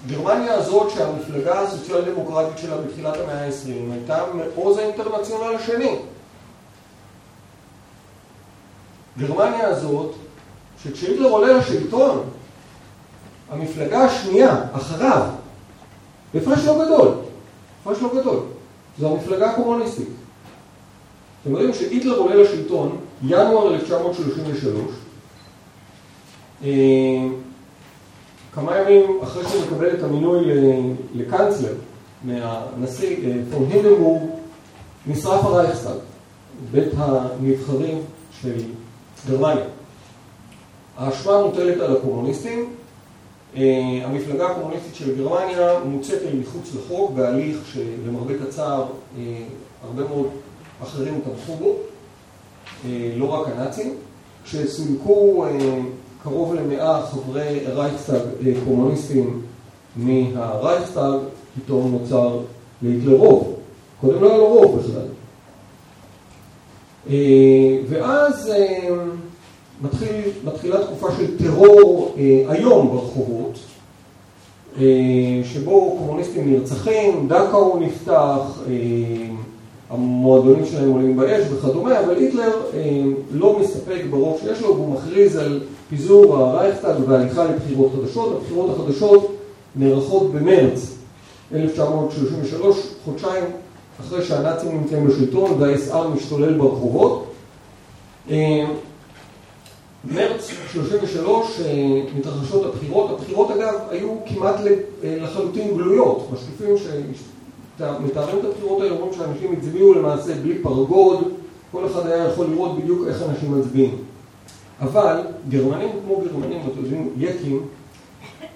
גרמניה הזאת שהמפלגה הסוציאל דמוקרטית שלה בתחילת המאה ה-20 הייתה מעוז האינטרנציונל השני. גרמניה הזאת שכשהיטלר עולה לשלטון המפלגה השנייה אחריו בהפרש לא גדול, הפרש לא גדול. זו המפלגה הקומוניסטית. אתם יודעים שהיטלר עולה לשלטון, ינואר 1933, אה, כמה ימים אחרי שהוא מקבל את המינוי לקנצלר מהנשיא אה, פון הינדנבורג, נשרף הרייכסטאג, בית הנבחרים של גרמניה. האשמה מוטלת על הקומוניסטים, אה, המפלגה הקומוניסטית של גרמניה מוצאת אל מחוץ לחוק בהליך שלמרבה אה, הרבה מאוד אחרים תמכו בו, אה, לא רק הנאצים, כשסולקו קרוב למאה חברי רייכסטאג קומוניסטים מהרייכסטאג, פתאום נוצר להיטלר רוב. קודם לא היה לו רוב בכלל. ואז מתחיל, מתחילה תקופה של טרור אה, איום ברחובות, אה, שבו קומוניסטים נרצחים, דכאו נפתח, אה, המועדונים שלהם עולים באש וכדומה, אבל היטלר אה, לא מסתפק ברוב שיש לו, והוא מכריז על פיזור הרייכסטאג והליכה לבחירות חדשות. הבחירות החדשות נערכות במרץ 1933, חודשיים אחרי שהנאצים נמצאים בשלטון והאס-אר משתולל ברחובות. אה, מרץ 33 אה, מתרחשות הבחירות. הבחירות אגב היו כמעט לחלוטין גלויות. משקיפים שמתארים את הבחירות האלה אומרים שאנשים הצביעו למעשה בלי פרגוד, כל אחד היה יכול לראות בדיוק איך אנשים מצביעים. אבל גרמנים כמו גרמנים, אתם יודעים, יקים,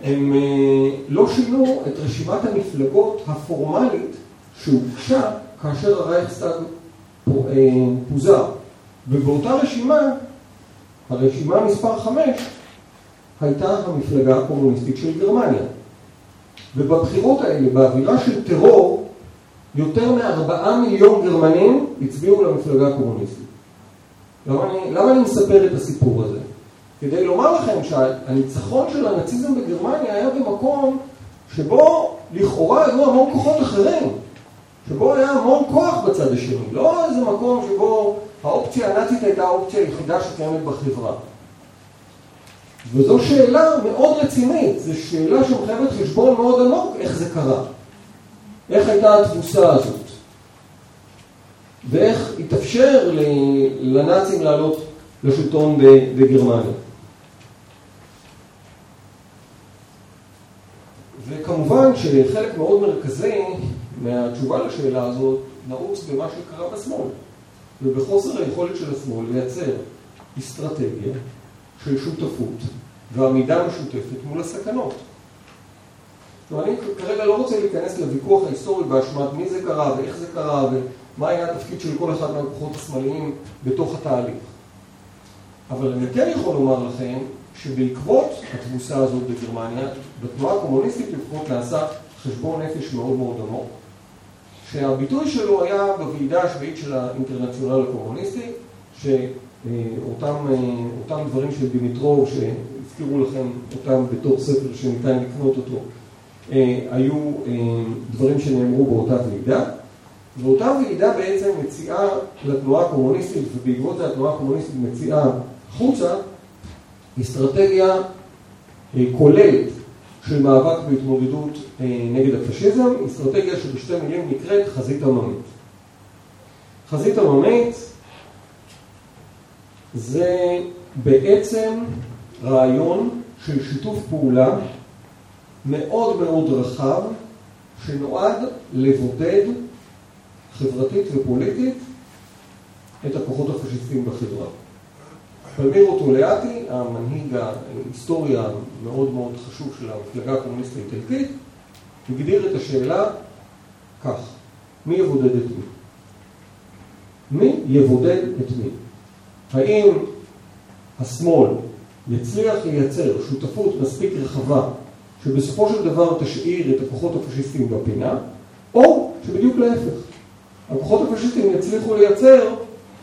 הם אה, לא שינו את רשימת המפלגות הפורמלית שהוגשה כאשר הרייכסטאג פוזר. ובאותה רשימה הרשימה מספר 5 הייתה המפלגה הקומוניסטית של גרמניה. ובבחירות האלה, באווירה של טרור, יותר מארבעה מיליון גרמנים הצביעו למפלגה הקומוניסטית. למה אני, למה אני מספר את הסיפור הזה? כדי לומר לכם שהניצחון של הנאציזם בגרמניה היה במקום שבו לכאורה היו המון כוחות אחרים, שבו היה המון כוח בצד השני, לא איזה מקום שבו האופציה הנאצית הייתה האופציה היחידה שקיימת בחברה. וזו שאלה מאוד רצינית, זו שאלה שמחייבת חשבון מאוד עמוק איך זה קרה. איך הייתה התבוסה הזאת? ואיך התאפשר לנאצים לעלות לשלטון בגרמניה. וכמובן שחלק מאוד מרכזי מהתשובה לשאלה הזאת נעוץ במה שקרה בשמאל. ובחוסר היכולת של השמאל לייצר אסטרטגיה של שותפות ועמידה משותפת מול הסכנות. אני כרגע לא רוצה להיכנס לוויכוח ההיסטורי באשמת מי זה קרה ואיך זה קרה ומה היה התפקיד של כל אחד מהכוחות השמאליים בתוך התהליך. אבל אני כן יכול לומר לכם שבעקבות התבוסה הזאת בגרמניה, בתנועה הקומוניסטית לפחות נעשה חשבון נפש מאוד מאוד עמוק. שהביטוי שלו היה בוועידה השביעית של האינטרנציונל הקומוניסטי, שאותם אותם דברים של דימיטרוב, שהזכירו לכם אותם בתור ספר שניתן לקנות אותו, היו דברים שנאמרו באותה ועידה. ואותה ועידה בעצם מציעה לתנועה הקומוניסטית, ובעקבות זה התנועה הקומוניסטית מציעה החוצה, אסטרטגיה כוללת של מאבק בהתמודדות אה, נגד הפשיזם, אסטרטגיה שבשתי מילים נקראת חזית עממית. חזית עממית זה בעצם רעיון של שיתוף פעולה מאוד מאוד רחב שנועד לבודד חברתית ופוליטית את הכוחות הפשיסטיים בחברה. פלמירו טוליאטי, המנהיג ההיסטורי המאוד מאוד חשוב של המפלגה הקומוניסטית האיטלקית, הגדיר את השאלה כך, מי יבודד את מי? מי יבודד את מי? האם השמאל יצליח לייצר שותפות מספיק רחבה שבסופו של דבר תשאיר את הכוחות הפשיסטיים בפינה, או שבדיוק להפך, הכוחות הפשיסטיים יצליחו לייצר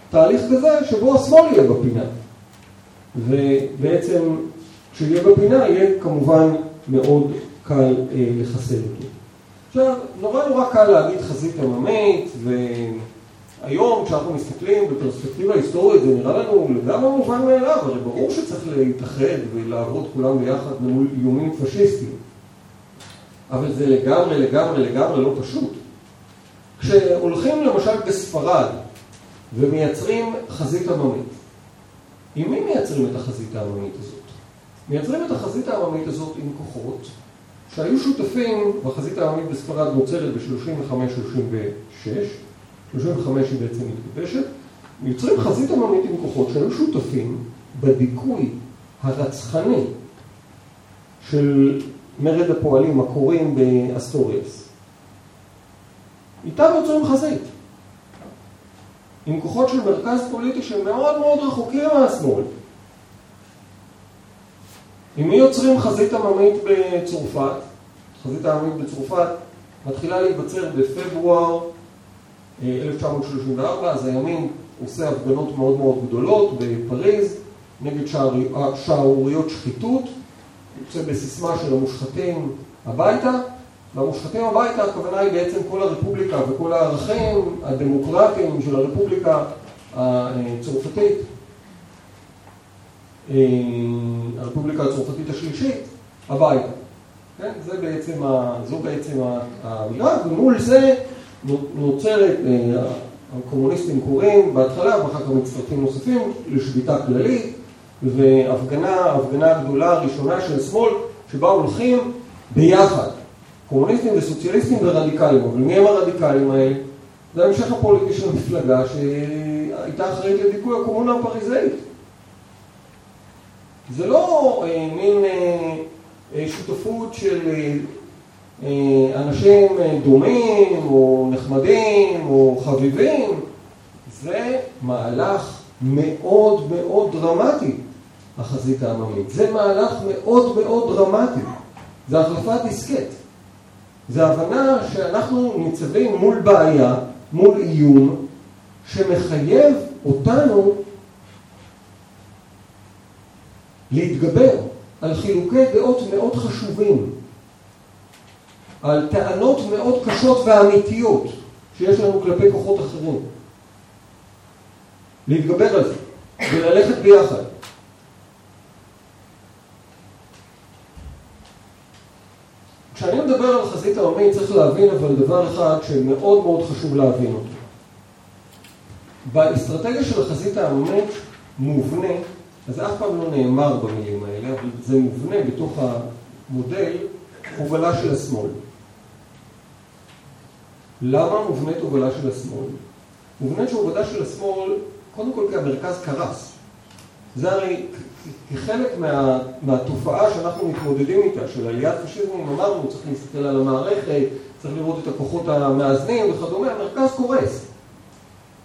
תהליך כזה שבו השמאל יהיה בפינה. ובעצם כשיהיה בפינה יהיה כמובן מאוד קל אה, לחסל אותו. עכשיו, נורא נורא קל להגיד חזית עממית, והיום כשאנחנו מסתכלים בפרספקטיבה היסטורית זה נראה לנו לגמרי מובן מאליו, הרי ברור שצריך להתאחד ולעבוד כולם ביחד מול איומים פשיסטיים. אבל זה לגמרי לגמרי לגמרי לא פשוט. כשהולכים למשל בספרד ומייצרים חזית עממית, עם מי מייצרים את החזית העממית הזאת? מייצרים את החזית העממית הזאת עם כוחות שהיו שותפים, והחזית העממית בספרד נוצרת ב-35-36, 35 היא בעצם מתגבשת, יוצרים חזית עממית עם כוחות שהיו שותפים בדיכוי הרצחני של מרד הפועלים הקוראים באסטוריאס. איתם יוצרים חזית. עם כוחות של מרכז פוליטי שהם מאוד רחוקים מהשמאל. עם מי יוצרים חזית עממית בצרפת? חזית העממית בצרפת מתחילה להיווצר בפברואר 1934, אה, אז הימין עושה הפגנות מאוד מאוד גדולות בפריז, נגד שערוריות שחיתות, יוצא בסיסמה של המושחתים הביתה, והמושחתים הביתה הכוונה היא בעצם כל הרפובליקה וכל הערכים הדמוקרטיים של הרפובליקה הצרפתית, אה, הרפובליקה הצרפתית השלישית, הביתה. כן? זה בעצם, זו בעצם האמירה, ומול זה נוצרת, אה, הקומוניסטים קוראים בהתחלה, ואחר כך מצטרפים נוספים, לשביתה כללית, והפגנה, הפגנה גדולה ראשונה של שמאל, שבה הולכים ביחד, קומוניסטים וסוציאליסטים ורדיקלים. אבל מי הם הרדיקלים האלה? זה ההמשך הפוליטי של המפלגה שהייתה אחראית לדיכוי הקומונה הפריזאית. זה לא אה, מין אה, אה, שותפות של אה, אה, אנשים דומים או נחמדים או חביבים, זה מהלך מאוד מאוד דרמטי, החזית העממית. זה מהלך מאוד מאוד דרמטי. זה החלפת דיסקט. זה הבנה שאנחנו ניצבים מול בעיה, מול איום, שמחייב אותנו להתגבר על חילוקי דעות מאוד חשובים, על טענות מאוד קשות ואמיתיות שיש לנו כלפי כוחות אחרים. להתגבר על זה וללכת ביחד. כשאני מדבר על חזית העולמית צריך להבין אבל דבר אחד שמאוד מאוד חשוב להבין אותו. באסטרטגיה של החזית העולמית מובנה אז אף פעם לא נאמר במילים האלה, אבל זה מובנה בתוך המודל, הובלה של השמאל. למה מובנית הובלה של השמאל? מובנית שהובלה של השמאל, קודם כל כי המרכז קרס. זה הרי כחלק מה, מהתופעה שאנחנו מתמודדים איתה, של עליית פשיזם, אמרנו, צריך להסתכל על המערכת, צריך לראות את הכוחות המאזנים וכדומה, המרכז קורס.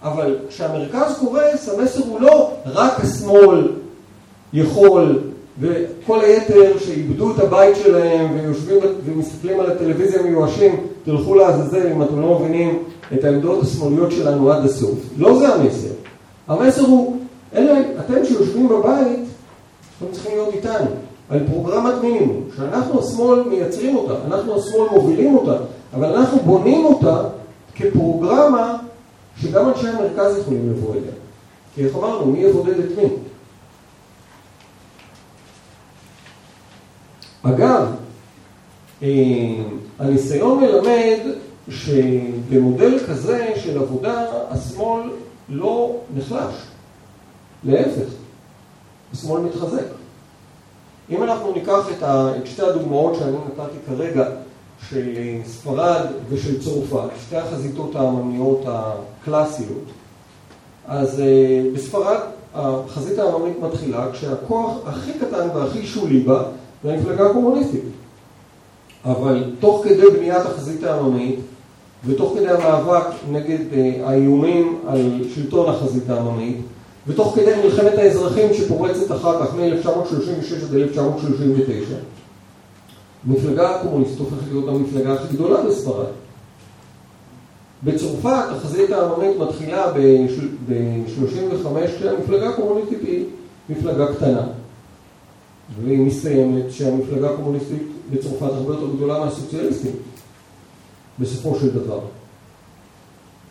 אבל כשהמרכז קורס, המסר הוא לא רק השמאל יכול, וכל היתר שאיבדו את הבית שלהם ויושבים ומסתכלים על הטלוויזיה מיואשים, תלכו לעזאזל אם אתם לא מבינים את העמדות השמאליות שלנו עד הסוף. לא זה המסר. המסר הוא, אלה, אתם שיושבים בבית, אתם צריכים להיות איתנו, על פרוגרמת מינימום, שאנחנו השמאל מייצרים אותה, אנחנו השמאל מובילים אותה, אבל אנחנו בונים אותה כפרוגרמה שגם אנשי המרכז יכולים לבוא אליה. כי איך אמרנו, מי יבודד את מי? אגב, אה, הניסיון מלמד שבמודל כזה של עבודה השמאל לא נחלש. להפך, השמאל מתחזק. אם אנחנו ניקח את, ה, את שתי הדוגמאות שאני נתתי כרגע, של ספרד ושל צרפת, שתי החזיתות העממיות הקלאסיות, אז uh, בספרד החזית העממית מתחילה כשהכוח הכי קטן והכי שולי בה זה המפלגה הקומוניסטית. אבל תוך כדי בניית החזית העממית ותוך כדי המאבק נגד אה, האיומים על שלטון החזית העממית ותוך כדי מלחמת האזרחים שפורצת אחר כך מ-1936 עד 1939 המפלגה הקומוניסטית הופכת להיות המפלגה הכי גדולה בספרד. בצרפת החזית העממית מתחילה ב-35 כשהמפלגה הקומוניסטית היא מפלגה קטנה. והיא מסתיימת שהמפלגה הקומוניסטית בצרפת הרבה יותר גדולה מהסוציאליסטים בסופו של דבר.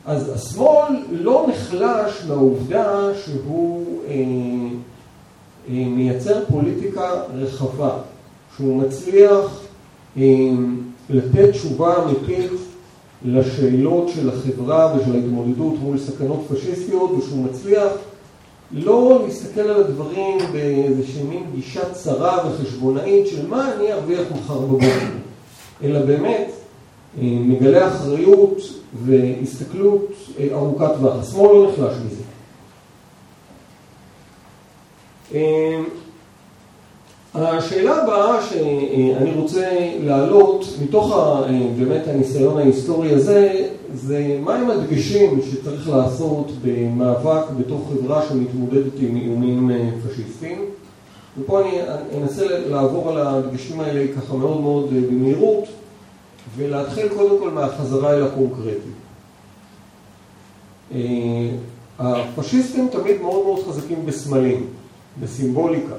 אז השמאל לא נחלש מהעובדה שהוא אה, אה, מייצר פוליטיקה רחבה, שהוא מצליח אה, לתת תשובה אמיתית לשאלות של החברה ושל ההתמודדות מול סכנות פשיסטיות, ושהוא מצליח לא להסתכל על הדברים באיזושהי מין גישה צרה וחשבונאית של מה אני ארוויח מחר בבוקר, אלא באמת מגלה אחריות והסתכלות אה, ארוכת טווח. השמאל לא נחלש מזה. אה, השאלה הבאה שאני רוצה להעלות מתוך באמת הניסיון ההיסטורי הזה זה מהם הדגשים שצריך לעשות במאבק בתוך חברה שמתמודדת עם איומים אה, פשיסטיים. ופה אני אנסה לעבור על הדגשים האלה ככה מאוד מאוד אה, במהירות ולהתחיל קודם כל מהחזרה אל הקונקרטי. אה, הפשיסטים תמיד מאוד מאוד חזקים בסמלים. בסימבוליקה,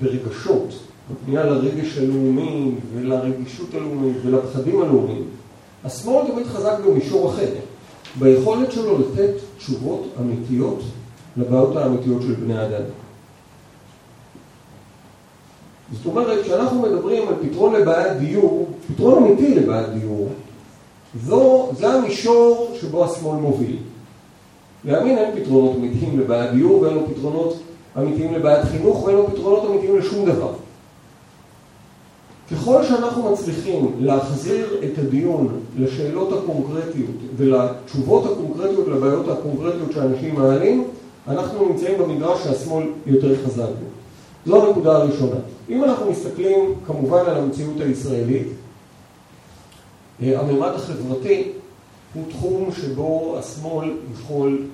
ברגשות, בפנייה לרגש הלאומי ולרגישות הלאומית ולפחדים הלאומיים. השמאל תמיד חזק במישור אחר, ביכולת שלו לתת תשובות אמיתיות לבעיות האמיתיות של בני אדם. זאת אומרת, כשאנחנו מדברים על פתרון לבעיית דיור, פתרון אמיתי לבעיית דיור, זו, זה המישור שבו השמאל מוביל. לימין אין פתרונות אמיתיים לבעיית דיור ואין לו פתרונות אמיתיים לבעיית חינוך ואין לו פתרונות אמיתיים לשום דבר. ככל שאנחנו מצליחים להחזיר את הדיון לשאלות הקונקרטיות ולתשובות הקונקרטיות לבעיות הקונקרטיות שאנשים מעלים, אנחנו נמצאים במדרש שהשמאל יותר חזק בו. זו הנקודה הראשונה. אם אנחנו מסתכלים כמובן על המציאות הישראלית, אה, הממד החברתי הוא תחום שבו השמאל יכול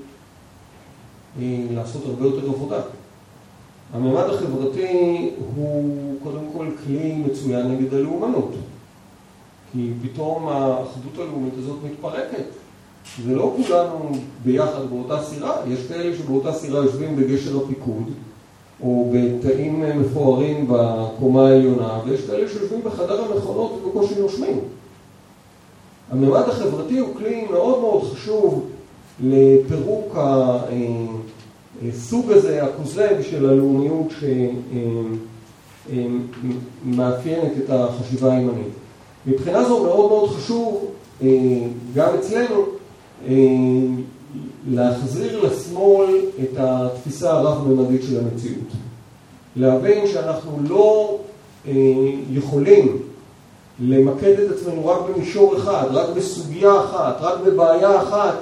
אה, לעשות הרבה יותר עבודה. הממד החברתי הוא קודם כל כלי מצוין נגד הלאומנות. כי פתאום האחדות הלאומית הזאת מתפרקת. זה לא כולנו ביחד באותה סירה, יש כאלה שבאותה סירה יושבים בגשר הפיקוד, או בתאים מפוארים בקומה העליונה, ויש כאלה שיושבים בחדר המכונות ובקושי נושמים. הממד החברתי הוא כלי מאוד מאוד חשוב לפירוק הסוג הזה, הכוזב של הלאומיות שמאפיינת את החשיבה הימנית. מבחינה זו מאוד מאוד חשוב, גם אצלנו, להחזיר לשמאל את התפיסה הרב-ממדית של המציאות. להבין שאנחנו לא יכולים למקד את עצמנו רק במישור אחד, רק בסוגיה אחת, רק בבעיה אחת,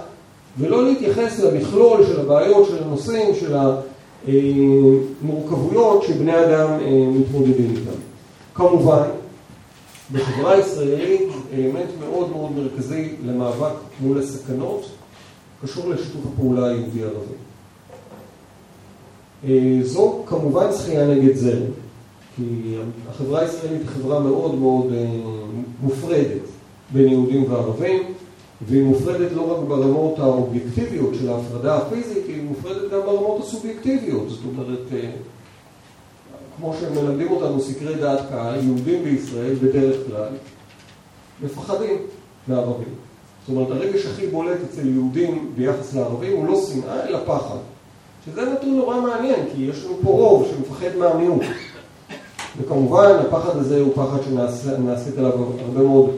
ולא להתייחס למכלול של הבעיות, של הנושאים, של המורכבויות שבני אדם מתמודדים איתם. כמובן, בחברה הישראלית אלמנט מאוד מאוד מרכזי למאבק מול הסכנות קשור לשיתוף הפעולה היהודי-ערבי. זו כמובן זכייה נגד זרם. כי החברה הישראלית היא חברה מאוד מאוד אה, מופרדת בין יהודים וערבים, והיא מופרדת לא רק ברמות האובייקטיביות של ההפרדה הפיזית, היא מופרדת גם ברמות הסובייקטיביות. זאת אומרת, אה, כמו שמלמדים אותנו סקרי דעת קהל, יהודים בישראל בדרך כלל מפחדים מערבים. זאת אומרת, הרגש הכי בולט אצל יהודים ביחס לערבים הוא לא שנאה, אלא פחד. שזה נתון נורא מעניין, כי יש לנו פה רוב שמפחד מהמיעוט. וכמובן הפחד הזה הוא פחד שנעשית עליו הרבה מאוד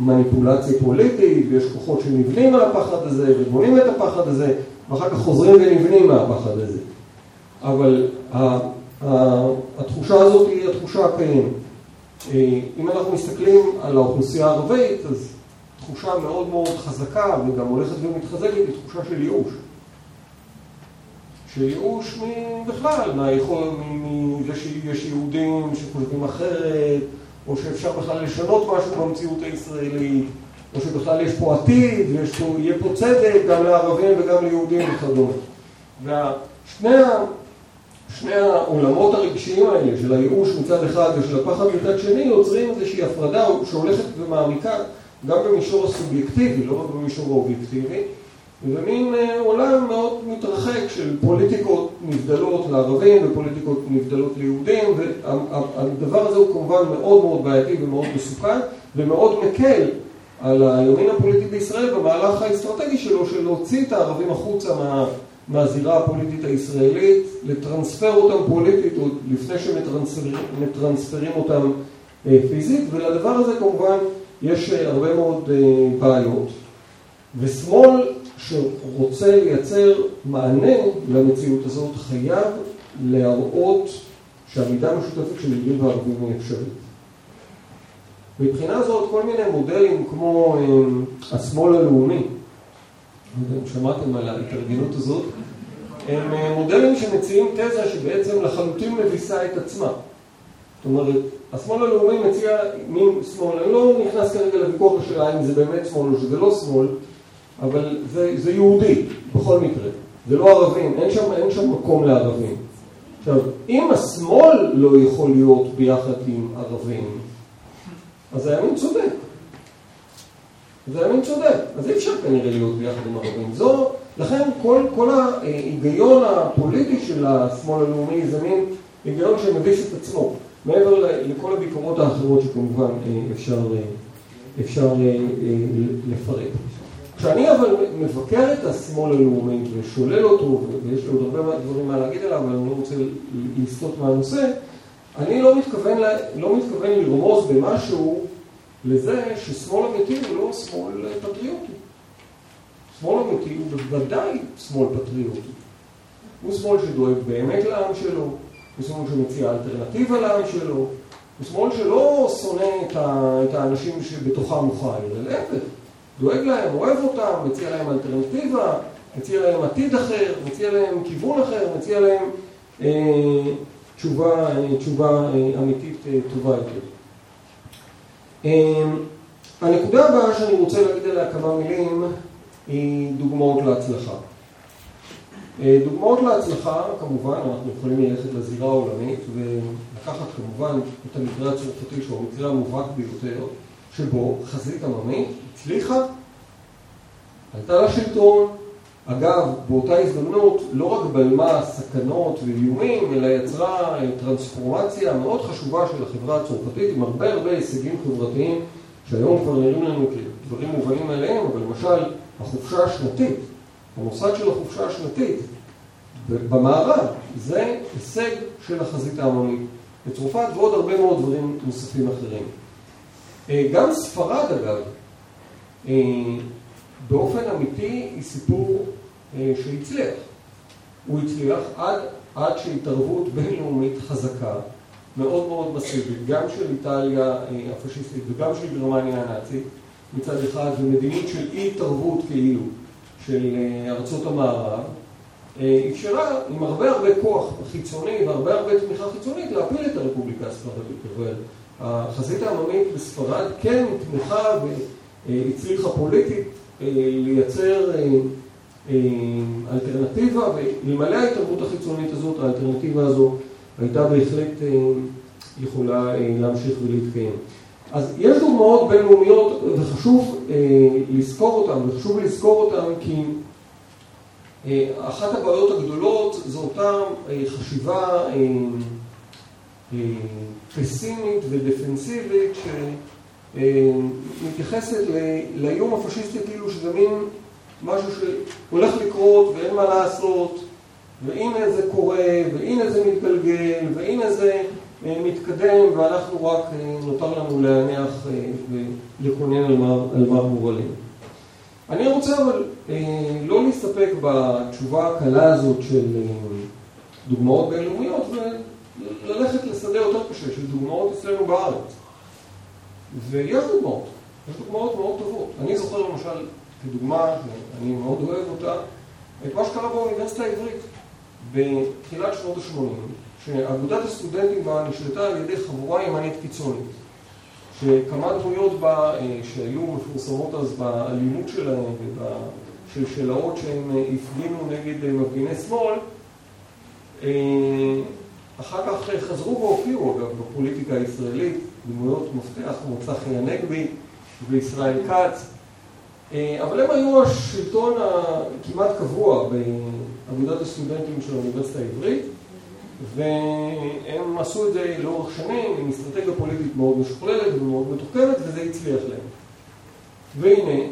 מניפולציה פוליטית, ויש כוחות שנבנים על הפחד הזה ובונים את הפחד הזה, ואחר כך חוזרים ונבנים מהפחד הזה. אבל התחושה הזאת היא התחושה הקיימת. אה, אם אנחנו מסתכלים על האוכלוסייה הערבית, אז תחושה מאוד מאוד חזקה וגם הולכת ומתחזקת היא תחושה של ייאוש. שייאוש בכלל, מזה שיש יהודים שחושבים אחרת, או שאפשר בכלל לשנות משהו במציאות הישראלית, או שבכלל יש פה עתיד, ויהיה פה צדק גם לערבים וגם ליהודים וכדומה. ושני העולמות הרגשיים האלה, של הייאוש מצד אחד ושל הפחד מצד שני, יוצרים איזושהי הפרדה שהולכת ומעמיקה גם במישור הסובייקטיבי, לא רק במישור האובייקטיבי. ומין אה, עולם מאוד מתרחק של פוליטיקות נבדלות לערבים ופוליטיקות נבדלות ליהודים והדבר הזה הוא כמובן מאוד מאוד בעייתי ומאוד מסוכן ומאוד מקל על הימין הפוליטי בישראל במהלך האסטרטגי שלו של להוציא את הערבים החוצה מה, מהזירה הפוליטית הישראלית, לטרנספר אותם פוליטית עוד לפני שמטרנספרים אותם אה, פיזית ולדבר הזה כמובן יש אה, הרבה מאוד בעיות ושמאל שרוצה לייצר מענה למציאות הזאת חייב להראות שהמידה המשותפת של יהודים וערבים היא אפשרית. מבחינה זאת כל מיני מודלים כמו אה, השמאל הלאומי, אם שמעתם על ההתארגנות הזאת, הם אה, מודלים שמציעים תזה שבעצם לחלוטין מביסה את עצמה. זאת אומרת, השמאל הלאומי מציע מין שמאל, אני לא נכנס כרגע לוויכוח השאלה אם זה באמת שמאל או שזה לא שמאל, אבל זה, זה יהודי, בכל מקרה. זה לא ערבים, אין שם, אין שם מקום לערבים. עכשיו, אם השמאל לא יכול להיות ביחד עם ערבים, אז הימין צודק. אז הימין צודק, אז אי אפשר כנראה להיות ביחד עם ערבים. זו, לכן כל, כל ההיגיון הפוליטי של השמאל הלאומי זה מין היגיון שמביס את עצמו, מעבר לכל הביקורות האחרות שכמובן אפשר, אפשר לפרט. כשאני אבל מבקר את השמאל הלאומי ושולל אותו, ויש לי עוד הרבה דברים מה להגיד עליו, אבל אני לא רוצה לסטות מהנושא, אני לא מתכוון, לא מתכוון לרמוז במשהו לזה ששמאל אמיתי הוא לא שמאל פטריוטי. שמאל אמיתי הוא בוודאי שמאל פטריוטי. הוא שמאל שדואג באמת לעם שלו, הוא שמאל שמציע אלטרנטיבה לעם שלו, הוא שמאל שלא שונא את האנשים שבתוכם הוא חי, אלא להפך. דואג להם, אוהב אותם, מציע להם אלטרנטיבה, מציע להם עתיד אחר, מציע להם כיוון אחר, מציע להם אה, תשובה, אה, תשובה אה, אמיתית אה, טובה יותר. אה, הנקודה הבאה שאני רוצה להגיד עליה כמה מילים היא דוגמאות להצלחה. אה, דוגמאות להצלחה, כמובן, אנחנו יכולים ללכת לזירה העולמית ולקחת כמובן את המקרה הצרפתי שהוא המקרה המובהק ביותר, שבו חזית עממית הצליחה, עלתה לשלטון, אגב, באותה הזדמנות לא רק בלמה סכנות ואיומים, אלא יצרה טרנספורמציה מאוד חשובה של החברה הצרפתית עם הרבה הרבה הישגים חברתיים שהיום כבר נראים לנו כדברים מובנים מאליהם, אבל למשל החופשה השנתית, המוסד של החופשה השנתית במערב, זה הישג של החזית העממית בצרפת ועוד הרבה מאוד דברים נוספים אחרים. אה, גם ספרד אגב, אה, באופן אמיתי היא סיפור אה, שהצליח. הוא הצליח עד, עד שהתערבות בינלאומית חזקה, מאוד מאוד מסיבית, גם של איטליה הפשיסטית וגם של גרמניה הנאצית מצד אחד, ומדיניות של אי התערבות כאילו של ארצות המערב, אפשרה עם הרבה הרבה כוח חיצוני והרבה הרבה תמיכה חיצונית להפיל את הרפובליקה הספרדית. החזית העממית בספרד כן נתמכה והצליחה פוליטית אה, לייצר אה, אה, אלטרנטיבה, ואלמלא ההתערבות החיצונית הזאת, האלטרנטיבה הזו הייתה בהחלט יכולה להמשיך ולהתקיים. אז יש דוגמאות בינלאומיות וחשוב לזכור אותן, וחשוב לזכור אותן כי אחת הבעיות הגדולות זו אותה חשיבה פסימית ודפנסיבית שמתייחסת לאיום הפשיסטי כאילו שזה מין משהו שהולך לקרות ואין מה לעשות והנה זה קורה והנה זה מתגלגל והנה זה אה, מתקדם ואנחנו רק אה, נותר לנו להניח אה, ולקונן על מר גורלנו. אני רוצה אבל לא להסתפק בתשובה הקלה הזאת של דוגמאות בינלאומיות ללכת לשדה יותר קשה של דוגמאות אצלנו בארץ. ויש דוגמאות, יש דוגמאות מאוד טובות. אני זוכר למשל, כדוגמה, שאני מאוד אוהב אותה, את מה שקרה באוניברסיטה העברית בתחילת שנות ה-80, שאגודת הסטודנטים בה נשלטה על ידי חבורה ימנית קיצונית, שכמה דמויות בה אה, שהיו מפורסמות אז באלימות שלהם ובשלשלאות שהם אה, הפגינו נגד אה, מפגיני שמאל, אחר כך חזרו והופיעו, אגב, בפוליטיקה הישראלית, דמויות מפתח כמו צחי הנגבי וישראל כץ, אבל הם היו השלטון הכמעט קבוע באגודת הסטודנטים של האוניברסיטה העברית, והם עשו את זה לאורך שנים עם אסטרטגיה פוליטית מאוד משוכללת ומאוד מתוחכמת, וזה הצליח להם. והנה,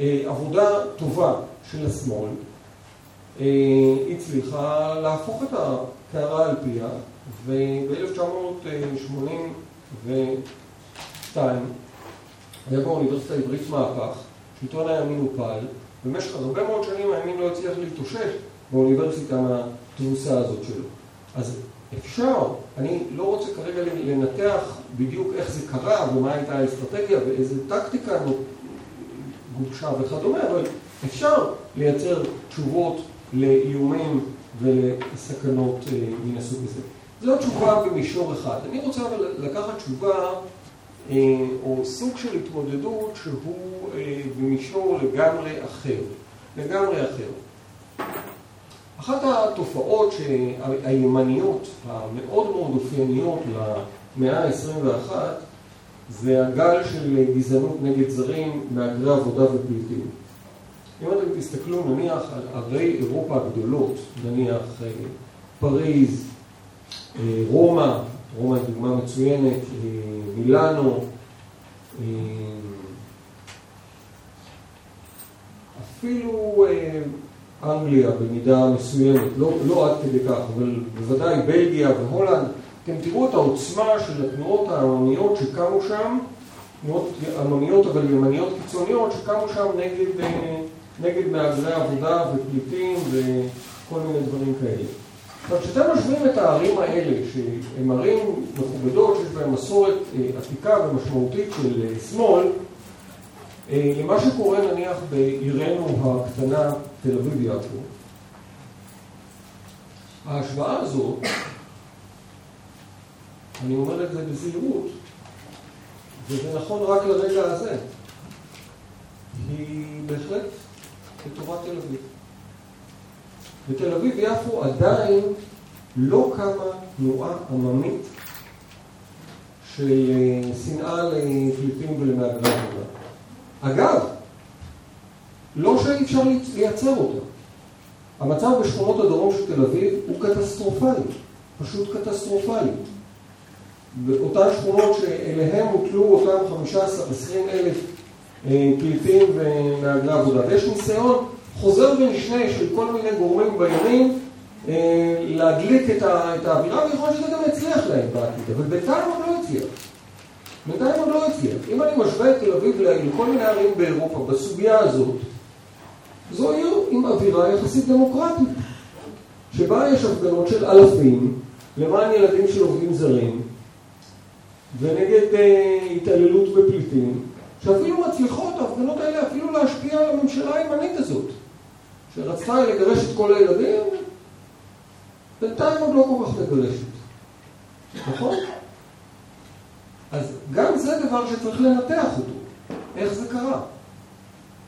אה, עבודה טובה של השמאל אה, הצליחה להפוך את קערה על פיה, וב-1982 היה באוניברסיטה העברית מהפך, שלטון הימין הופל, במשך הרבה מאוד שנים הימין לא הצליח להתאושש באוניברסיטה מהתבוסה הזאת שלו. אז אפשר, אני לא רוצה כרגע לנתח בדיוק איך זה קרה ומה הייתה האסטרטגיה ואיזה טקטיקה גובשה וכדומה, אבל אפשר לייצר תשובות לאיומים ולסכנות אה, מן הסוג הזה. זו תשובה במישור אחד. אני רוצה אבל לקחת תשובה אה, או סוג של התמודדות שהוא אה, במישור לגמרי אחר. לגמרי אחר. אחת התופעות הימניות המאוד מאוד אופייניות למאה ה-21 זה הגל של גזענות נגד זרים, מהגרי עבודה ופליטים. אם אתם תסתכלו נניח על ערי אירופה הגדולות, נניח אה, פריז, אה, רומא, רומא היא דוגמה מצוינת, אה, מילאנו, אפילו אנגליה במידה מסוימת, לא, לא עד כדי כך, אבל בוודאי בלגיה והולנד, אתם תראו את העוצמה של התנועות העממיות שקמו שם, תנועות עממיות אבל ימניות קיצוניות שקמו שם נגד, נגד מהגרי עבודה ופליטים וכל מיני דברים כאלה. עכשיו, כשאתם משווים את הערים האלה, שהן ערים מכובדות, שיש בהן מסורת אה, עתיקה ומשמעותית של אה, שמאל, אה, למה שקורה נניח בעירנו הקטנה, תל אביב-יפו, ההשוואה הזאת, אני אומר את זה בזהירות, וזה נכון רק לרגע הזה, היא בהחלט לטובת תל אביב. בתל אביב-יפו עדיין לא קמה תנועה עממית של אה, שנאה לפליטים ולמהגרי עבודה. אגב, לא שאי אפשר לייצר אותה. המצב בשכונות הדרום של תל אביב הוא קטסטרופלי, פשוט קטסטרופלי. באותן שכונות שאליהם הוטלו אותם 15-20 אלף אה, פליטים ומהגרי עבודה. ויש ניסיון חוזר ונשנה של כל מיני גורמים בימין אה, להדליק את האווירה, ויכול להיות שזה גם יצליח להם בעתיד, אבל בינתיים עוד לא הצליח. בינתיים עוד לא הצליח. אם אני משווה את תל אביב לכל מיני ערים באירופה בסוגיה הזאת, זו עיר עם אווירה יחסית דמוקרטית, שבה יש הפגנות של אלפים למען ילדים של עובדים זרים ונגד אה, התעללות בפליטים, שאפילו מצליחות ההפגנות האלה אפילו להשפיע על הממשלה הימנית הזאת, שרצתה לגרש את כל הילדים, בינתיים עוד לא כל כך מגרשת. נכון? אז גם זה דבר שצריך לנתח אותו. איך זה קרה?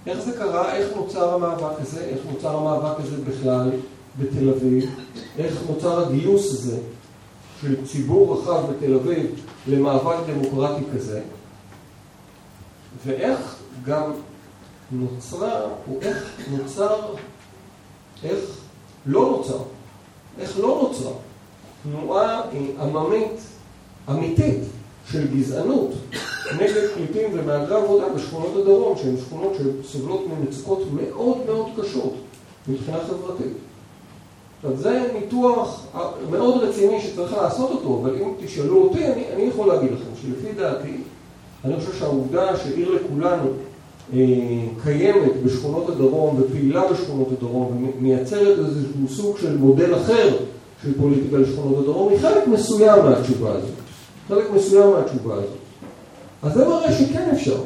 איך זה קרה? איך נוצר המאבק הזה? איך נוצר המאבק הזה בכלל בתל אביב? איך נוצר הגיוס הזה של ציבור רחב בתל אביב למאבק דמוקרטי כזה? ואיך גם נוצרה, או איך נוצר, איך לא נוצר, איך לא נוצרה תנועה עממית אמיתית של גזענות נגד פליטים ומהגרי עבודה בשכונות הדרום, שהן שכונות שסובלות ממצוקות מאוד מאוד קשות מבחינה חברתית. עכשיו זה ניתוח מאוד רציני שצריך לעשות אותו, אבל אם תשאלו אותי, אני, אני יכול להגיד לכם שלפי דעתי, אני חושב שהעובדה שעיר לכולנו אה, קיימת בשכונות הדרום ופעילה בשכונות הדרום ומייצרת איזשהו סוג של מודל אחר של פוליטיקה לשכונות הדרום, היא חלק מסוים מהתשובה הזאת. חלק מסוים מהתשובה הזאת. אז זה מראה שכן אפשר.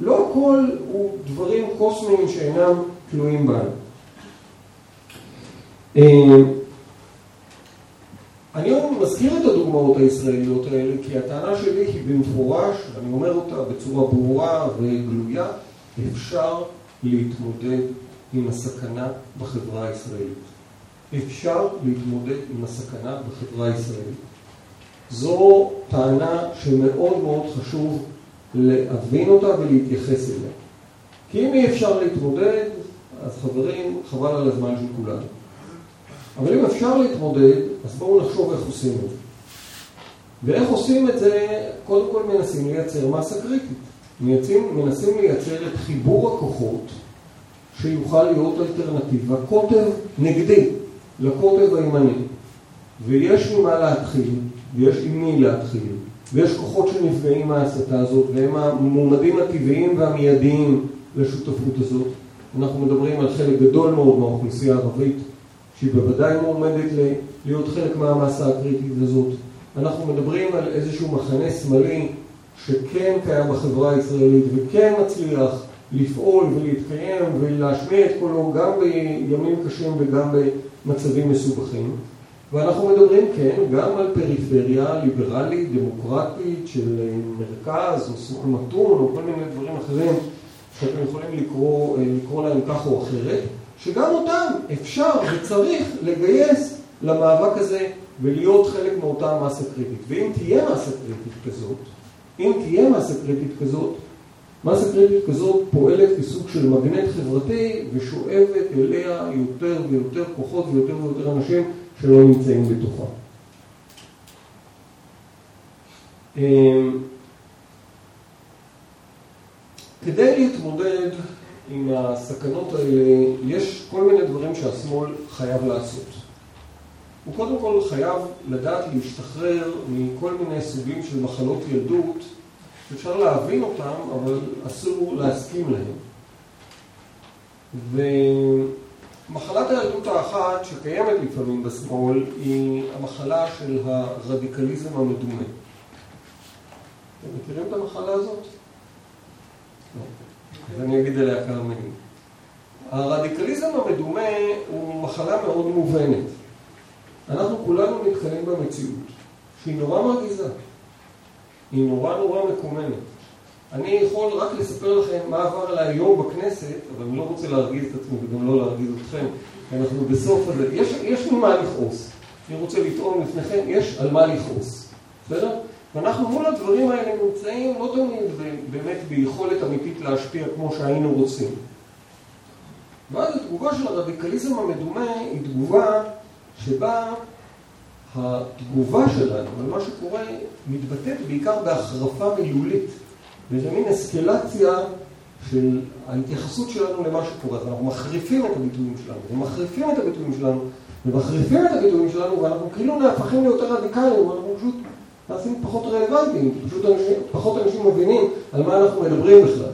לא הכל הוא דברים קוסמיים שאינם תלויים בנו. אה, אני מזכיר את הדוגמאות הישראליות האלה כי הטענה שלי היא במפורש, ואני אומר אותה בצורה ברורה וגלויה, אפשר להתמודד עם הסכנה בחברה הישראלית. אפשר להתמודד עם הסכנה בחברה הישראלית. זו טענה שמאוד מאוד חשוב להבין אותה ולהתייחס אליה. כי אם אי אפשר להתמודד, אז חברים, חבל על הזמן של כולנו. אבל אם אפשר להתמודד, אז בואו נחשוב איך עושים את זה. ואיך עושים את זה, קודם כל מנסים לייצר מסה קריטית. מייצים, מנסים לייצר את חיבור הכוחות שיוכל להיות אלטרנטיבה, קוטב נגדי לקוטב הימני. ויש ממה להתחיל, ויש עם מי להתחיל, ויש כוחות שנפגעים מההסתה הזאת, והם המועמדים הטבעיים והמיידיים לשותפות הזאת. אנחנו מדברים על חלק גדול מאוד מהאוכלוסייה הערבית, שהיא בוודאי מועמדת להיות חלק מהמסה הקריטית הזאת. אנחנו מדברים על איזשהו מחנה שמאלי שכן קיים בחברה הישראלית וכן מצליח לפעול ולהתקיים ולהשמיע את קולו גם בימים קשים וגם במצבים מסובכים. ואנחנו מדברים, כן, גם על פריפריה ליברלית, דמוקרטית, של מרכז או סוג מתון או כל מיני דברים אחרים שאתם יכולים לקרוא, לקרוא להם כך או אחרת, שגם אותם אפשר וצריך לגייס למאבק הזה ולהיות חלק מאותה מסה קריטית. ואם תהיה מסה קריטית כזאת, אם תהיה מסה קריטית כזאת, מסה קריטית כזאת פועלת כסוג של מגנט חברתי ושואבת אליה יותר ויותר כוחות ויותר ויותר אנשים שלא נמצאים בתוכה. אמ, כדי להתמודד עם הסכנות האלה, יש כל מיני דברים שהשמאל חייב לעשות. הוא קודם כל חייב לדעת להשתחרר מכל מיני סוגים של מחלות ילדות, שאפשר להבין אותם, אבל אסור להסכים להם. ומחלת הילדות האחת שקיימת לפעמים בשמאל היא המחלה של הרדיקליזם המדומה. אתם מכירים את המחלה הזאת? לא. אז אני אגיד עליה כמה מילים. הרדיקליזם המדומה הוא מחלה מאוד מובנת. אנחנו כולנו נתקלים במציאות, שהיא נורא מרגיזה, היא נורא נורא מקוממת. אני יכול רק לספר לכם מה עבר עליי היום בכנסת, אבל אני לא רוצה להרגיז את עצמי וגם לא להרגיז אתכם, אנחנו בסוף הזה, יש, יש ממה לכעוס. אני רוצה לטעון לפניכם, יש על מה לכעוס, בסדר? ואנחנו מול הדברים האלה נמצאים לא תמיד באמת ביכולת אמיתית להשפיע כמו שהיינו רוצים. ואז התגובה של הרדיקליזם המדומה היא תגובה שבה התגובה שלנו על מה שקורה מתבטאת בעיקר בהחרפה מילולית, באיזה מין אסקלציה של ההתייחסות שלנו למה שקורה. אז אנחנו מחריפים את הביטויים שלנו, ומחריפים את הביטויים שלנו, ומחריפים את הביטויים שלנו, ואנחנו כאילו נהפכים ליותר רדיקליים, ואנחנו פשוט נעשים פחות רלוונטיים, פשוט אנשים, פחות אנשים מבינים על מה אנחנו מדברים בכלל.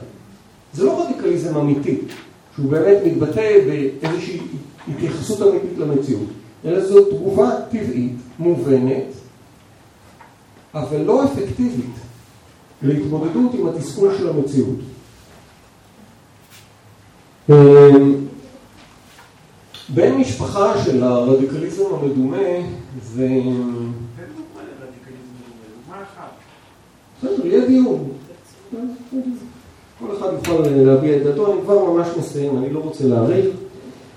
זה לא רדיקליזם אמיתי, שהוא באמת מתבטא באיזושהי התייחסות אמיתית למציאות. אלא זו תגובה טבעית, מובנת, אבל לא אפקטיבית להתמודדות עם התסכול של המציאות. אמ, בן משפחה של הרדיקליזם המדומה זה... בסדר, יהיה דיון. כל אחד יכול להביע את דעתו, אני כבר ממש מסיים, אני לא רוצה להאריך.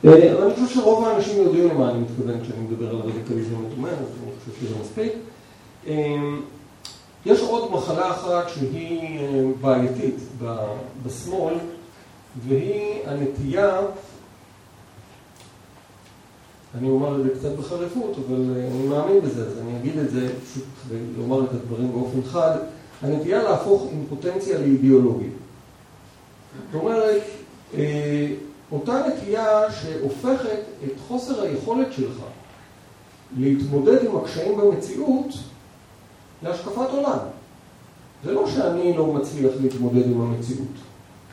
אה, אבל אני חושב שרוב האנשים יודעים למה אני מתכוון כשאני מדבר על הרדיקליזם המדומה, אז אני חושב שזה מספיק. אה, יש עוד מחלה אחת שהיא אה, בעייתית בשמאל, והיא הנטייה, אני אומר את זה קצת בחריפות, אבל אני מאמין בזה, אז אני אגיד את זה פשוט לומר את הדברים באופן חד, הנטייה להפוך אימפוטנציה לאידיאולוגיה. זאת אומרת, אותה נטייה שהופכת את חוסר היכולת שלך להתמודד עם הקשיים במציאות להשקפת עולם. זה לא שאני לא מצליח להתמודד עם המציאות.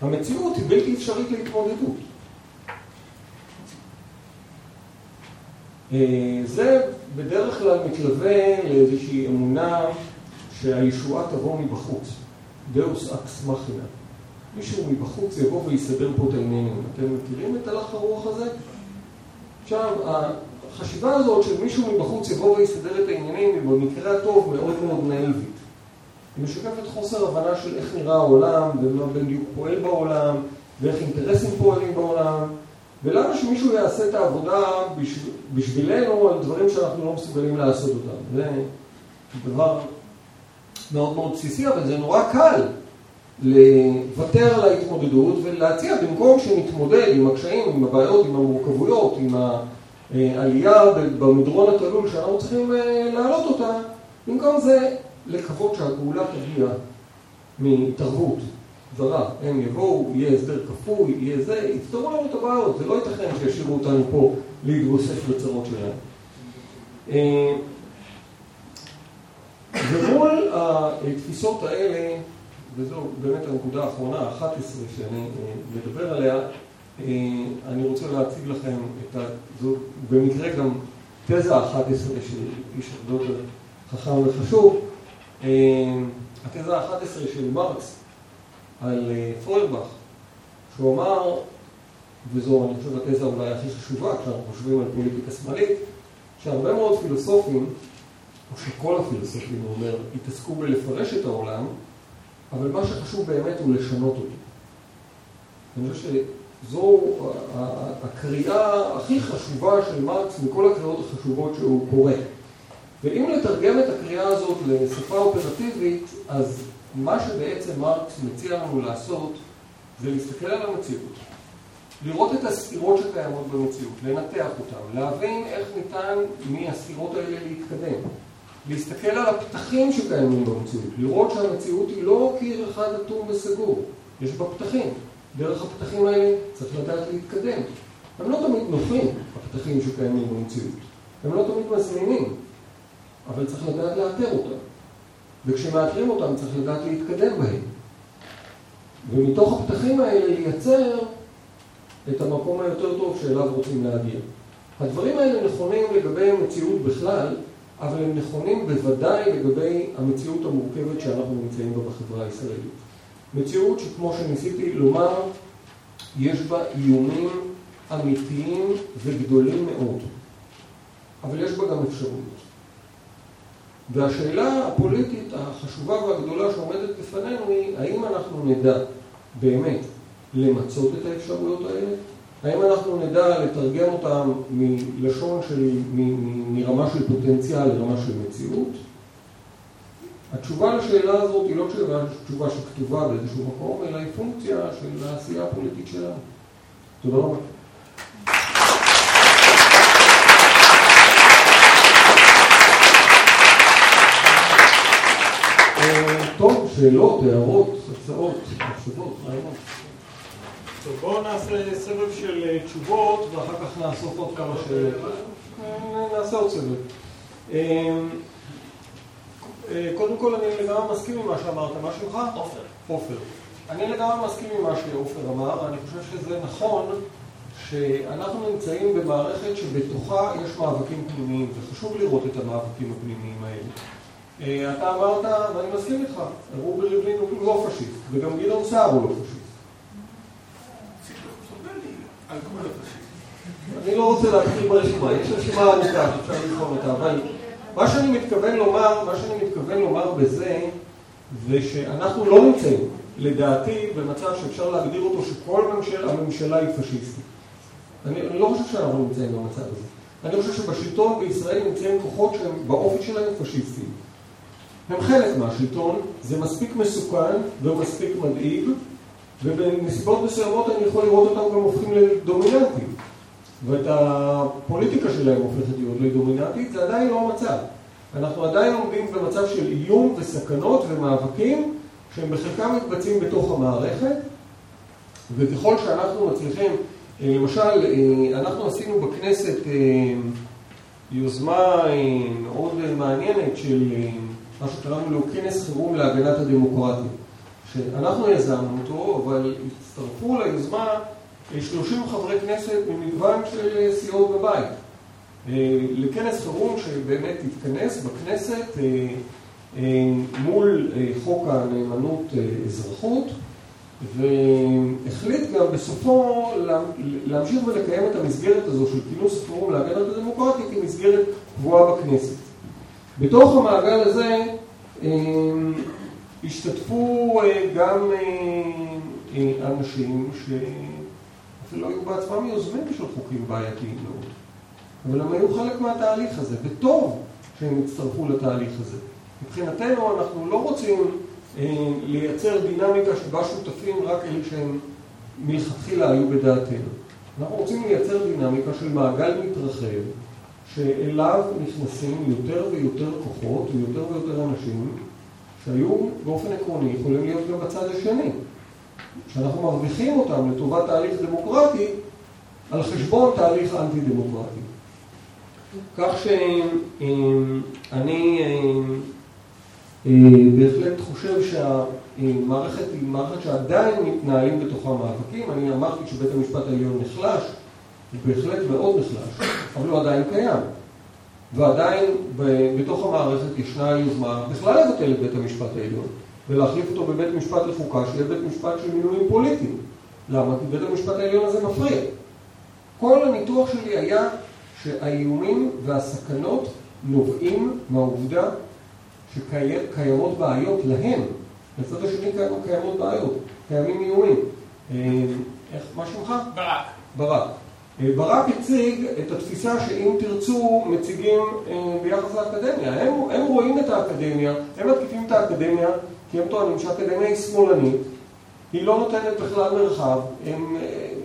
המציאות היא בלתי אפשרית להתמודדות. אה, זה בדרך כלל מתלווה לאיזושהי אמונה שהישועה תבוא מבחוץ. דאוס אקס מכינה. מישהו מבחוץ יבוא ויסדר פה את העניינים. אתם מכירים את הלך הרוח הזה? עכשיו, החשיבה הזאת של מישהו מבחוץ יבוא ויסדר את העניינים היא במקרה הטוב מאוד מאוד נאיבית. היא משקפת חוסר הבנה של איך נראה העולם ומה בדיוק פועל בעולם ואיך אינטרסים פועלים בעולם ולמה שמישהו יעשה את העבודה בשבילנו על דברים שאנחנו לא מסוגלים לעשות אותם. זה דבר מאוד מאוד בסיסי, אבל זה נורא קל לוותר על ההתמודדות ולהציע במקום שנתמודד עם הקשיים, עם הבעיות, עם המורכבויות, עם העלייה במדרון התלול שאנחנו צריכים אה, להעלות אותה, במקום זה לקוות שהפעולה תגיע מהתערבות זרה. הם יבואו, יהיה הסדר כפוי, יהיה זה, יפתרו לנו את הבעיות. זה לא ייתכן שישאירו אותנו פה להתבוסס בצרות שלהם. אה, ומול התפיסות האלה וזו באמת הנקודה האחרונה, ה-11 שאני אה, מדבר עליה, אה, אני רוצה להציג לכם את ה... זו במקרה גם תזה ה-11 של איש הרבה חכם וחשוב. אה, התזה ה-11 של מרקס על פוירבך, שהוא אמר, וזו אני חושב התזה אולי הכי חשובה כשאנחנו חושבים על פוליטיקה שמאלית, שהרבה מאוד פילוסופים, או שכל הפילוסופים, הוא אומר, התעסקו בלפרש את העולם, אבל מה שחשוב באמת הוא לשנות אותו. אני חושב שזו הקריאה הכי חשובה של מרקס מכל הקריאות החשובות שהוא קורא. ואם לתרגם את הקריאה הזאת לשפה אופרטיבית, אז מה שבעצם מרקס מציע לנו לעשות זה להסתכל על המציאות, לראות את הסתירות שקיימות במציאות, לנתח אותן, להבין איך ניתן מהסתירות האלה להתקדם, להסתכל על הפתחים שקיימים במציאות, לראות שהמציאות היא לא קיר אחד אטום וסגור, יש בה פתחים. דרך הפתחים האלה צריך לדעת להתקדם. הם לא תמיד נוחים, הפתחים שקיימים במציאות. הם לא תמיד מזמינים, אבל צריך לדעת לאתר אותם. וכשמאתרים אותם צריך לדעת להתקדם בהם. ומתוך הפתחים האלה לייצר את המקום היותר טוב שאליו רוצים להגיע. הדברים האלה נכונים לגבי המציאות בכלל, אבל הם נכונים בוודאי לגבי המציאות המורכבת שאנחנו נמצאים בה בחברה הישראלית. מציאות שכמו שניסיתי לומר, יש בה איומים אמיתיים וגדולים מאוד, אבל יש בה גם אפשרויות. והשאלה הפוליטית החשובה והגדולה שעומדת בפנינו היא, האם אנחנו נדע באמת למצות את האפשרויות האלה? האם אנחנו נדע לתרגם אותם מלשון של, מרמה של פוטנציאל לרמה של מציאות? התשובה לשאלה הזאת היא לא תשובה, תשובה שכתובה באיזשהו מקום, אלא היא פונקציה של העשייה הפוליטית שלנו. תודה רבה. טוב, שאלות, הערות, הצעות, מחשבות, רעיונות. טוב, בואו נעשה סבב של אה, תשובות ואחר כך נאסוף עוד כמה שאלות. נעשה עוד סבב. אה, אה, קודם כל אני לגמרי מסכים עם מה שאמרת. מה שלך? עופר. עופר. אני לגמרי מסכים עם מה שעופר אמר. אני חושב שזה נכון שאנחנו נמצאים במערכת שבתוכה יש מאבקים פנימיים, וחשוב לראות את המאבקים הפנימיים האלה. אה, אתה אמרת, ואני מסכים איתך, רובי ריבלין הוא לא פשיסט, וגם גדעון סער הוא לא פשיסט. אני לא רוצה להתחיל ברשימה, יש רשימה ארוכה שאפשר לבחור אותה, אבל מה שאני מתכוון לומר, מה שאני מתכוון לומר בזה, זה שאנחנו לא נמצאים, לדעתי, במצב שאפשר להגדיר אותו שכל ממשלה, הממשלה היא פשיסטית. אני, אני לא חושב שאנחנו נמצאים במצב הזה. אני חושב שבשלטון בישראל נמצאים כוחות שהם באופי שלהם פשיסטיים. הם חלק מהשלטון, זה מספיק מסוכן ומספיק מדאיג, ובנסיבות מסוימות אני יכול לראות אותם גם הופכים לדומיננטיים. ואת הפוליטיקה שלהם הופכת להיות לדומיננטית, זה עדיין לא המצב. אנחנו עדיין עומדים במצב של איום וסכנות ומאבקים שהם בחלקם מתבצעים בתוך המערכת, וככל שאנחנו מצליחים, אה, למשל, אה, אנחנו עשינו בכנסת אה, יוזמה מאוד מעניינת של מה שקראנו לו כנס חירום להגנת הדמוקרטיה, שאנחנו יזמנו אותו, אבל הצטרפו ליוזמה 30 חברי כנסת ממגוון של סיעות בבית. לכנס חירום שבאמת התכנס בכנסת מול חוק הנאמנות אזרחות, והחליט גם בסופו להמשיך ולקיים את המסגרת הזו של כינוס חירום להגנת הדמוקרטיה כמסגרת קבועה בכנסת. בתוך המעגל הזה השתתפו גם אנשים שאפילו היו בעצמם יוזמים של חוקים בעייתיים מאוד. אבל הם היו חלק מהתהליך הזה, וטוב שהם הצטרפו לתהליך הזה. מבחינתנו אנחנו לא רוצים אה, לייצר דינמיקה שבה שותפים רק אלה שהם מלכתחילה היו בדעתנו. אנחנו רוצים לייצר דינמיקה של מעגל מתרחב, שאליו נכנסים יותר ויותר כוחות ויותר ויותר אנשים שהיו באופן עקרוני יכולים להיות גם בצד השני. שאנחנו מרוויחים אותם לטובת תהליך דמוקרטי על חשבון תהליך אנטי דמוקרטי. כך שאני אה, בהחלט חושב שהמערכת היא מערכת שעדיין מתנהלים בתוכה מאבקים. אני אמרתי שבית המשפט העליון נחלש, הוא בהחלט מאוד נחלש, אבל הוא עדיין קיים. ועדיין בתוך המערכת ישנה יוזמה בכלל לבטל את בית המשפט העליון ולהחליף אותו בבית משפט לחוקה שיהיה בית משפט של מינויים פוליטיים. למה? כי בית המשפט העליון הזה מפריע. כל הניתוח שלי היה שהאיומים והסכנות נובעים מהעובדה שקיימות בעיות להם. לצד השני קיימות בעיות, קיימים איומים. אה, איך, מה שמך? ברק. ברק. אה, ברק הציג את התפיסה שאם תרצו מציגים אה, ביחס לאקדמיה. הם, הם רואים את האקדמיה, הם מתקיפים את האקדמיה כי הם טוענים שהאקדמיה היא שמאלנית, היא לא נותנת בכלל מרחב, הם,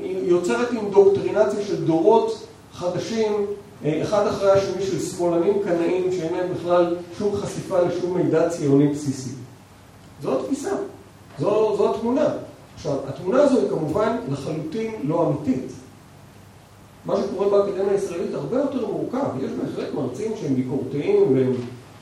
היא יוצרת אינדוקטרינציה של דורות חדשים, אחד אחרי השני של שמאלנים קנאים שאין להם בכלל שום חשיפה לשום מידע ציוני בסיסי. זו התפיסה, זו, זו התמונה. עכשיו, התמונה הזו היא כמובן לחלוטין לא אמיתית. מה שקורה באקדמיה הישראלית הרבה יותר מורכב. יש בהחלט מרצים שהם ביקורתיים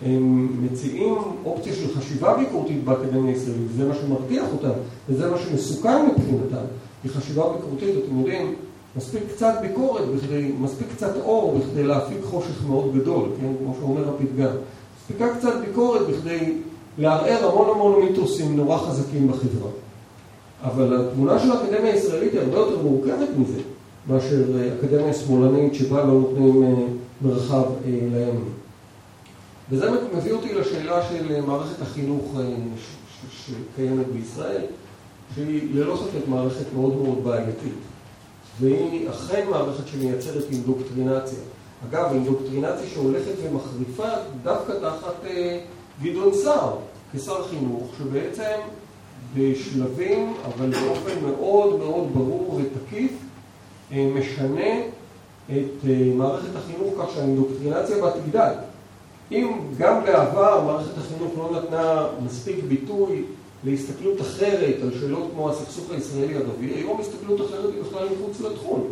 והם מציעים אופציה של חשיבה ביקורתית באקדמיה הישראלית, וזה מה שמרתיח אותם, וזה מה שמסוכן מבחינתם. כי חשיבה ביקורתית, אתם יודעים, מספיק קצת ביקורת, בכדי, מספיק קצת אור בכדי להפיק חושך מאוד גדול, כן? כמו שאומר הפתגם. מספיקה קצת ביקורת בכדי לערער המון המון מיתוסים נורא חזקים בחברה. אבל התמונה של האקדמיה הישראלית היא הרבה יותר מורכבת מזה. מאשר אה, אקדמיה שמאלנית שבה לא נותנים אה, מרחב אה, לימין. וזה מביא אותי לשאלה של מערכת החינוך שקיימת בישראל, שהיא ללא ספק מערכת מאוד מאוד בעייתית. והיא אכן מערכת שמייצרת אינדוקטרינציה. אגב, אינדוקטרינציה שהולכת ומחריפה דווקא תחת גדעון סער כשר חינוך, שבעצם בשלבים, אבל באופן מאוד מאוד ברור ותקיף, אה, משנה את אה, מערכת החינוך כך שהאינדוקטרינציה בה תגדל. אם גם בעבר מערכת החינוך לא נתנה מספיק ביטוי להסתכלות אחרת על שאלות כמו הסכסוך הישראלי-ערבי, היום הסתכלות אחרת היא בכלל מחוץ לתחום.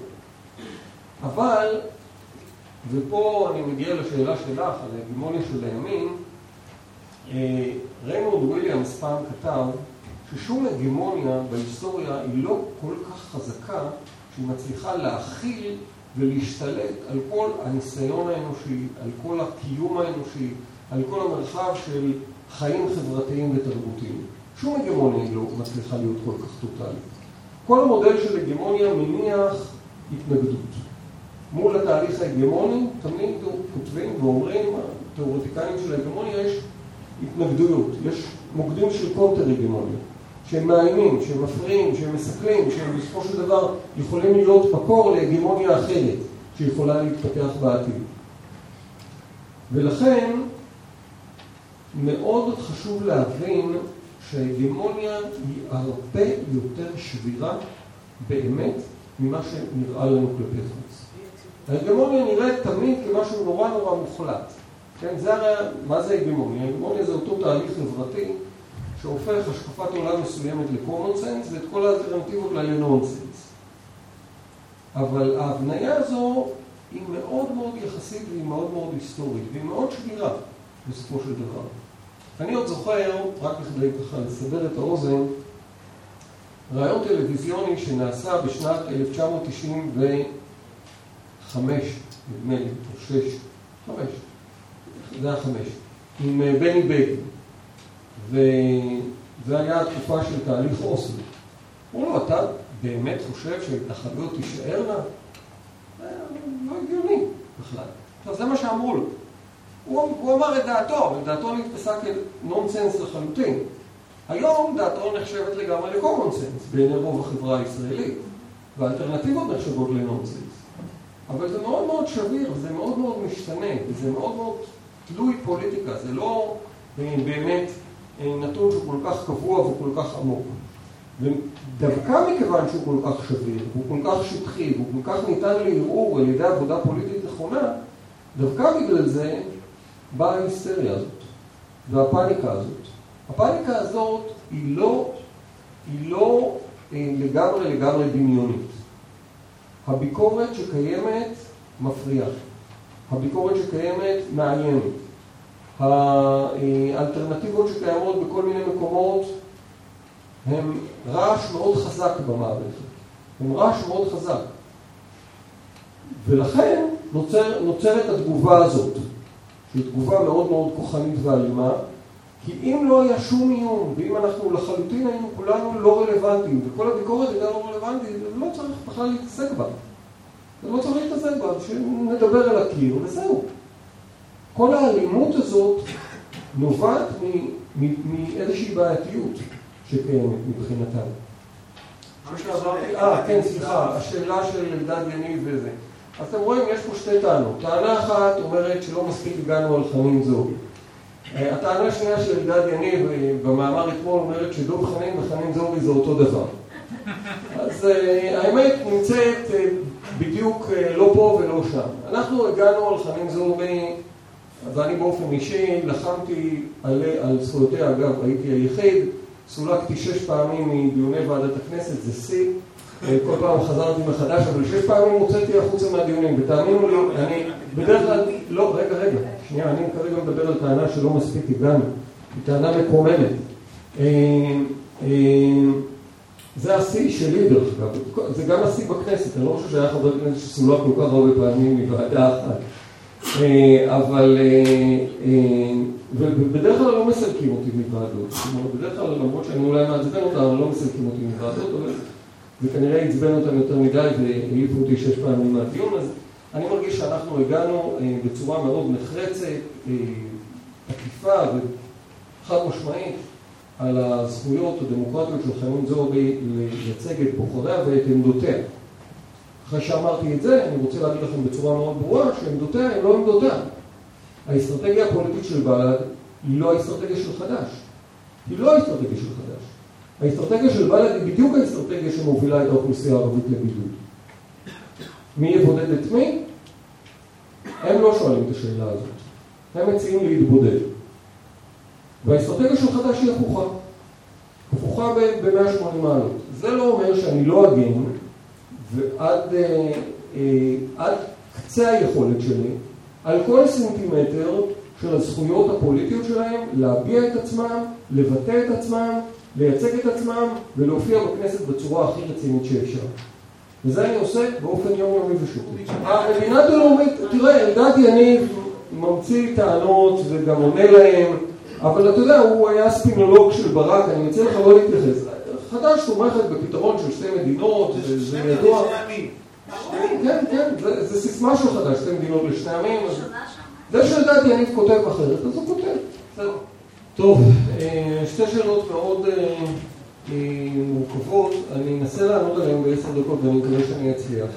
אבל, ופה אני מגיע לשאלה שלך על ההגמוניה של הימין, אה, ריינורד וויליאמס פעם כתב ששום הגמוניה בהיסטוריה היא לא כל כך חזקה שהיא מצליחה להכיל ולהשתלט על כל הניסיון האנושי, על כל הקיום האנושי, על כל המרחב של חיים חברתיים ותרבותיים. שום הגמוניה לא מצליחה להיות כל כך טוטאלית. כל המודל של הגמוניה מניח התנגדות. מול התהליך ההגמוני תמיד כותבים ואומרים, התיאורטיקאים של ההגמוניה, יש התנגדויות, יש מוקדים של קונטר הגמוניה. שהם מאיימים, שהם מפריעים, שהם מסכלים, שהם בסופו של דבר יכולים להיות מקור להגמוניה אחרת שיכולה להתפתח בעתיד. ולכן מאוד חשוב להבין שההגמוניה היא הרבה יותר שבירה באמת ממה שנראה לנו כלפי חוץ. ההגמוניה נראית תמיד כמשהו נורא נורא מוחלט. כן, זה הרי, מה זה הגמוניה? הגמוניה זה אותו תהליך חברתי שהופך השקפת עולם מסוימת ל-common sense ואת כל האלטרנטיבות לה ל-nonsense. אבל ההבניה הזו היא מאוד מאוד יחסית והיא מאוד מאוד היסטורית והיא מאוד שבירה בסופו של דבר. אני עוד זוכר, רק כדי ככה לסבר את האוזן, רעיון טלוויזיוני שנעשה בשנת 1995, נדמה לי, או שש, חמש, זה היה חמש, עם אה, בני בגין. וזו הייתה התקופה של תהליך אוסלו. אמרו לו, אתה באמת חושב שההתנחלויות תישארנה? זה לא הגיוני בכלל. עכשיו, זה מה שאמרו לו. הוא, הוא אמר את דעתו, ודעתו נתפסה כנונסנס לחלוטין. היום דעתו נחשבת לגמרי לקומון סנס בעיני רוב החברה הישראלית, והאלטרנטיבות נחשבות לנונסנס. אבל זה מאוד מאוד שביר, זה מאוד מאוד משתנה, וזה מאוד מאוד תלוי פוליטיקה, זה לא אה, באמת נתון שהוא כל כך קבוע וכל כך עמוק. ודווקא מכיוון שהוא כל כך שביר, הוא כל כך שטחי, והוא כל כך ניתן לערעור על ידי עבודה פוליטית נכונה, דווקא בגלל זה באה ההיסטריה הזאת, והפאניקה הזאת. הפאניקה הזאת היא לא, היא לא אה, לגמרי לגמרי דמיונית. הביקורת שקיימת מפריעה. הביקורת שקיימת מאיימת. האלטרנטיבות שקיימות בכל מיני מקומות הן רעש מאוד חזק במערכת, הן רעש מאוד חזק. ולכן נוצר, נוצרת התגובה הזאת, שהיא תגובה מאוד מאוד כוחנית ואלימה, כי אם לא היה שום איום, ואם אנחנו לחלוטין היינו כולנו לא רלוונטיים, וכל הביקורת הייתה לא רלוונטית, לא צריך בכלל להתעסק בה. לא צריך להתעסק בה, שנדבר על הקיר וזהו. כל האלימות הזאת נובעת מאיזושהי בעייתיות שקיימת מבחינתם. אה, כן, סליחה, השאלה של אלדד יניב וזה. אז אתם רואים, יש פה שתי טענות. טענה אחת אומרת שלא מספיק הגענו על חנין זועבי. הטענה השנייה של אלדד יניב במאמר אתמול אומרת שדב חנין וחנין זורי זה אותו דבר. אז האמת נמצאת בדיוק לא פה ולא שם. אנחנו הגענו על חנין זורי ואני באופן אישי לחמתי על, על זכויותיה, אגב, הייתי היחיד, סולקתי שש פעמים מדיוני ועדת הכנסת, זה שיא, אה, כל פעם חזרתי מחדש, אבל שש פעמים הוצאתי החוצה מהדיונים, ותאמינו לי, אני בדרך כלל, לא, רגע, רגע, שנייה, אני כרגע מדבר על טענה שלא מספיק הגענו, היא טענה מקוממת. אה, אה, זה השיא שלי דרך אגב, זה גם השיא בכנסת, אני לא חושב שהיה חבר כנסת שסולק כל כך הרבה פעמים מוועדה אחת. אה, אבל, אה, אה, ובדרך כלל לא מסלקים אותי מוועדות. זאת אומרת, בדרך כלל, למרות שאני אולי מעצבן אותם, לא מסלקים אותי מוועדות, אבל זה כנראה עצבן אותם יותר מדי והעיפו אותי שש פעמים מהדיון, אז אני מרגיש שאנחנו הגענו בצורה מאוד נחרצת, תקיפה וחד משמעית על הזכויות הדמוקרטיות של חנין זועבי לייצג את בוחריה ואת עמדותיה. אחרי שאמרתי את זה, אני רוצה להגיד לכם בצורה מאוד ברורה שעמדותיה הן לא עמדותיה. האסטרטגיה הפוליטית של בל"ד היא לא האסטרטגיה של חד"ש. היא לא האסטרטגיה של חד"ש. האסטרטגיה של בל"ד היא בדיוק האסטרטגיה שמובילה את האוכלוסייה הערבית לבידוד. מי יבודד את מי? הם לא שואלים את השאלה הזאת. הם מציעים להתבודד. והאסטרטגיה של חד"ש היא הפוכה. הפוכה ב-180 מעלות. זה לא אומר שאני לא אגן ועד אה, אה, עד קצה היכולת שלי, על כל סנטימטר של הזכויות הפוליטיות שלהם, להביע את עצמם, לבטא את עצמם, לייצג את עצמם ולהופיע בכנסת בצורה הכי רצינית שאפשר. וזה אני עושה באופן יומיומי ושוטי. המדינה דו-לאומית, תראה, אלדד יניב ממציא טענות וגם עונה להם, אבל אתה יודע, הוא היה ספינולוג של ברק, אני מציע לך לא להתייחס. חד"ש תומכת בפתרון של שתי מדינות, זה ידוע. כן, כן, זה סיסמה של חד"ש, שתי מדינות לשני עמים. זה שלדעתי יניב כותב אחרת, אז הוא כותב. טוב, אה, שתי שאלות מאוד אה, אה, מורכבות, אני אנסה לענות עליהן בעשר דקות ואני מקווה שאני אצליח.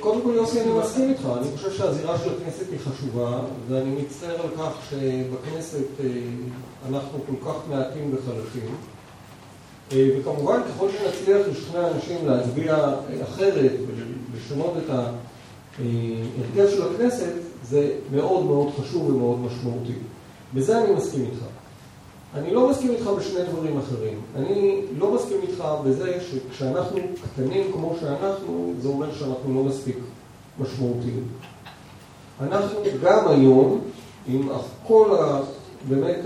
קודם כל יוסי אני מסכים איתך, אני חושב שהזירה של הכנסת היא חשובה ואני מצטער על כך שבכנסת אנחנו כל כך מעטים וחלקים וכמובן ככל שנצליח לשכנע אנשים להצביע אחרת ולשנות את ההרכב של הכנסת, זה מאוד מאוד חשוב ומאוד משמעותי. בזה אני מסכים איתך. אני לא מסכים איתך בשני דברים אחרים. אני לא מסכים איתך בזה שכשאנחנו קטנים כמו שאנחנו, זה אומר שאנחנו לא מספיק משמעותיים. אנחנו גם היום, עם כל ה... באמת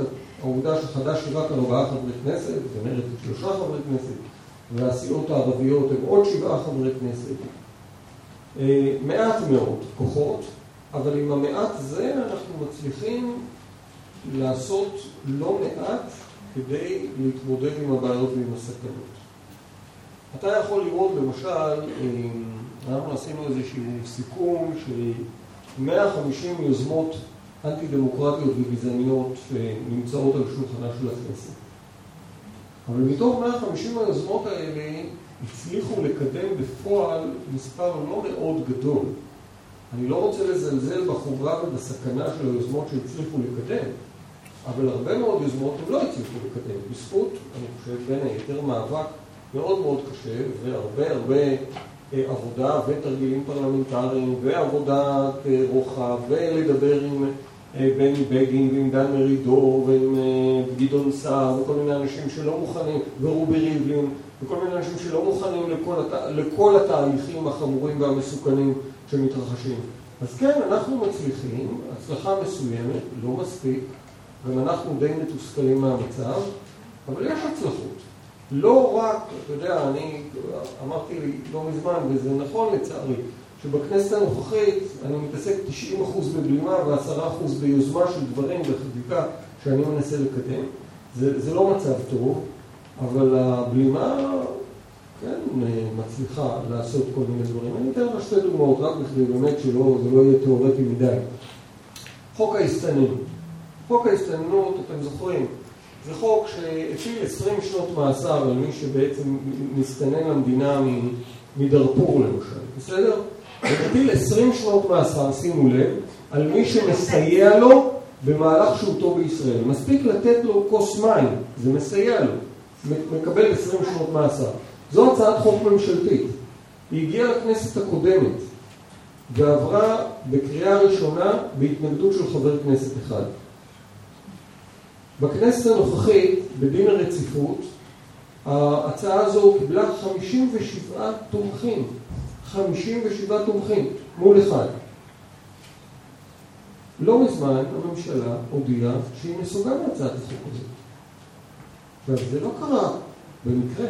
העובדה שחד"ש היא רק ארבעה חברי כנסת, ומרצ שלושה חברי כנסת, והסיעות הערביות הן עוד שבעה חברי כנסת. אה, מעט מאוד כוחות, אבל עם המעט זה אנחנו מצליחים לעשות לא מעט כדי להתמודד עם הבעיות ועם הסכנות. אתה יכול לראות למשל, אה, אנחנו עשינו איזשהו סיכום של 150 יוזמות אנטי דמוקרטיות וגזעניות שנמצאות על שולחנה של הכנסת. אבל מתוך 150 היוזמות האלה הצליחו לקדם בפועל מספר לא מאוד גדול. אני לא רוצה לזלזל בחומרה ובסכנה של היוזמות שהצליחו לקדם, אבל הרבה מאוד יוזמות הם לא הצליחו לקדם. בזכות, אני חושב, בין היתר מאבק מאוד מאוד קשה והרבה הרבה אה, עבודה ותרגילים פרלמנטריים ועבודת אה, רוחב ולדבר עם בני בגין ועם דן מרידור ועם אה, גדעון סער וכל מיני אנשים שלא מוכנים, ורובי ריבלין וכל מיני אנשים שלא מוכנים לכל, הת... לכל התהליכים החמורים והמסוכנים שמתרחשים. אז כן, אנחנו מצליחים, הצלחה מסוימת, לא מספיק, גם אנחנו די מתוסכלים מהמצב, אבל יש הצלחות. לא רק, אתה יודע, אני אמרתי לא מזמן, וזה נכון לצערי, שבכנסת הנוכחית אני מתעסק 90% בבלימה ו-10% ביוזמה של דברים וחקיקה שאני מנסה לקדם. זה, זה לא מצב טוב, אבל הבלימה כן, מצליחה לעשות כל מיני דברים. אני אתן לך שתי דוגמאות, רק בכדי באמת שלא, זה לא יהיה תיאורטי מדי. חוק ההסתננות. חוק ההסתננות, אתם זוכרים, זה חוק שהטיל 20 שנות מאסר על מי שבעצם מסתנן למדינה מדארפור למשל, בסדר? ומטיל 20 שנות מאסר, שימו לב, על מי שמסייע לו במהלך שהותו בישראל. מספיק לתת לו כוס מים, זה מסייע לו. מקבל 20 שנות מאסר. זו הצעת חוק ממשלתית. היא הגיעה לכנסת הקודמת ועברה בקריאה ראשונה בהתנגדות של חבר כנסת אחד. בכנסת הנוכחית, בדין הרציפות, ההצעה הזו קיבלה 57 תומכים. 57 תומכים מול אחד. לא מזמן הממשלה הודיעה שהיא נסוגה מהצעת החוק הזאת. עכשיו, זה לא קרה במקרה.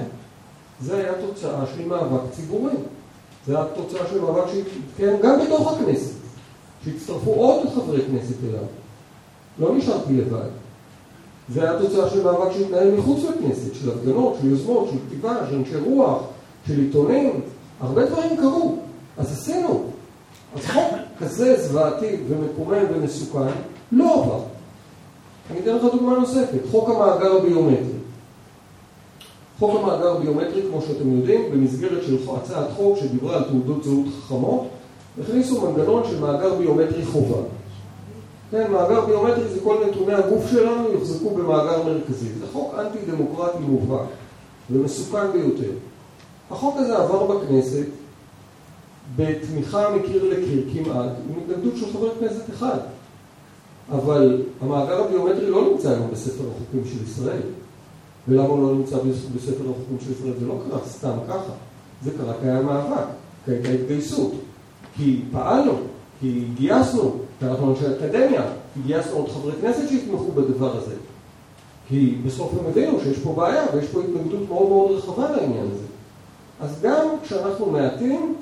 זה היה תוצאה של מאבק ציבורי. זה היה תוצאה של מאבק שהתקיים גם בתוך הכנסת. שהצטרפו עוד חברי כנסת אליו. לא נשארתי לבד. זה היה תוצאה של מאבק שהתנהל מחוץ לכנסת, של הפגנות, של יוזמות, של כתיבה, של אנשי רוח, של עיתונים. הרבה דברים קרו. אז עשינו. אז חוק כזה זוועתי ומקומם ומסוכן לא עבר. אני אתן לך דוגמה נוספת, חוק המאגר הביומטרי. חוק המאגר הביומטרי, כמו שאתם יודעים, במסגרת של הצעת חוק שדיברה על תעודות זהות חכמות, הכניסו מנגנון של מאגר ביומטרי חובה. כן, מאגר ביומטרי זה כל נתוני הגוף שלנו יוחזקו במאגר מרכזי. זה חוק אנטי דמוקרטי מובהק ומסוכן ביותר. החוק הזה עבר בכנסת בתמיכה מקיר לקיר כמעט, עם התנגדות של חבר כנסת אחד. אבל המאגר הביומטרי לא נמצא היום בספר החוקים של ישראל. ולמה הוא לא נמצא בספר החוקים של ישראל? זה לא קרה סתם ככה. זה קרה כי היה מאבק, כי הייתה התגייסות. כי פעלנו, כי גייסנו, כי אנחנו אנשי אקדמיה, כי גייסנו עוד חברי כנסת שיתמכו בדבר הזה. כי בסוף הם הבינו שיש פה בעיה ויש פה התנגדות מאוד מאוד רחבה לעניין הזה. אז גם כשאנחנו מעטים,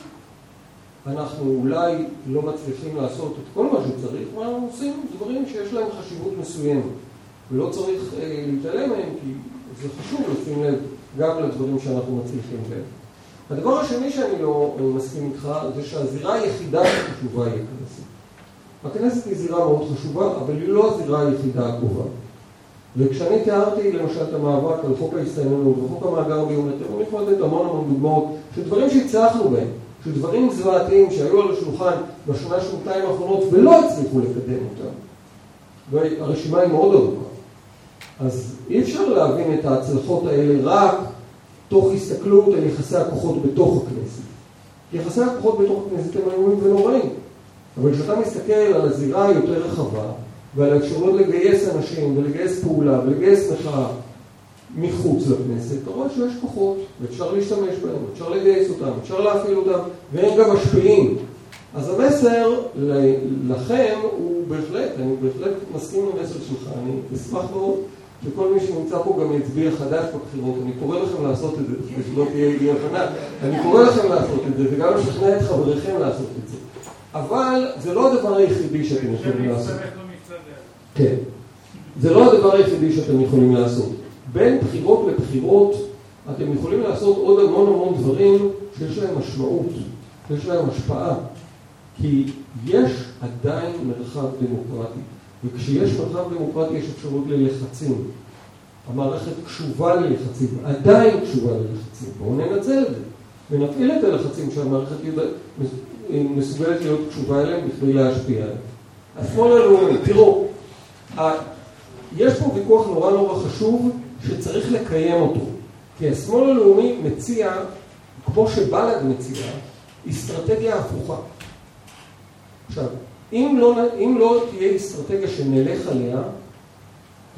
אנחנו אולי לא מצליחים לעשות את כל מה שצריך, אבל אנחנו עושים דברים שיש להם חשיבות מסוימת. ולא צריך אה, להתעלם מהם, כי זה חשוב לשים לב גם לדברים שאנחנו מצליחים בהם. הדבר השני שאני לא אה, מסכים איתך, זה שהזירה היחידה שחשובה היא הכנסת. הכנסת היא זירה מאוד חשובה, אבל היא לא הזירה היחידה הקרובה. וכשאני תיארתי למשל את המאבק על חוק ההסתננות וחוק המאגר הביומטרי, אני יכול לתת המון המון דוגמאות של דברים שהצלחנו בהם. של דברים זוועתיים שהיו על השולחן בשנה שנתיים האחרונות ולא הצליחו לקדם אותם. והרשימה היא מאוד ארוכה. אז אי אפשר להבין את ההצלחות האלה רק תוך הסתכלות על יחסי הכוחות בתוך הכנסת. יחסי הכוחות בתוך הכנסת הם איומים ונוראים. אבל כשאתה מסתכל על הזירה היותר רחבה ועל האפשרויות לגייס אנשים ולגייס פעולה ולגייס מחאה מחוץ לכנסת, אתה רואה שיש כוחות, ואפשר להשתמש בהם, אפשר לגייס אותם, אפשר להפעיל אותם, והם גם משפיעים. אז המסר לכם הוא בהחלט, אני בהחלט מסכים למסר שלך, אני אשמח מאוד שכל מי שנמצא פה גם יצביע חדש בבחירות, אני קורא לכם לעשות את זה, כדי שלא תהיה אי הבנה, אני קורא לכם לעשות את זה, וגם לשכנע את חבריכם לעשות את זה. אבל זה לא הדבר היחידי שאתם יכולים לעשות. כן. זה לא הדבר היחידי שאתם יכולים לעשות. בין בחירות לבחירות אתם יכולים לעשות עוד המון המון דברים שיש להם משמעות, שיש להם השפעה. כי יש עדיין מרחב דמוקרטי, וכשיש מרחב דמוקרטי יש אפשרות ללחצים. המערכת קשובה ללחצים, עדיין קשובה ללחצים. בואו ננצל את זה, ונפעיל את הלחצים שהמערכת מסוגלת להיות קשובה אליהם בכדי להשפיע עליהם. השמאל הלאומי, תראו, יש פה ויכוח נורא נורא חשוב שצריך לקיים אותו. כי השמאל הלאומי מציע, כמו שבל"ד מציע, אסטרטגיה הפוכה. עכשיו, אם לא, אם לא תהיה אסטרטגיה שנלך עליה,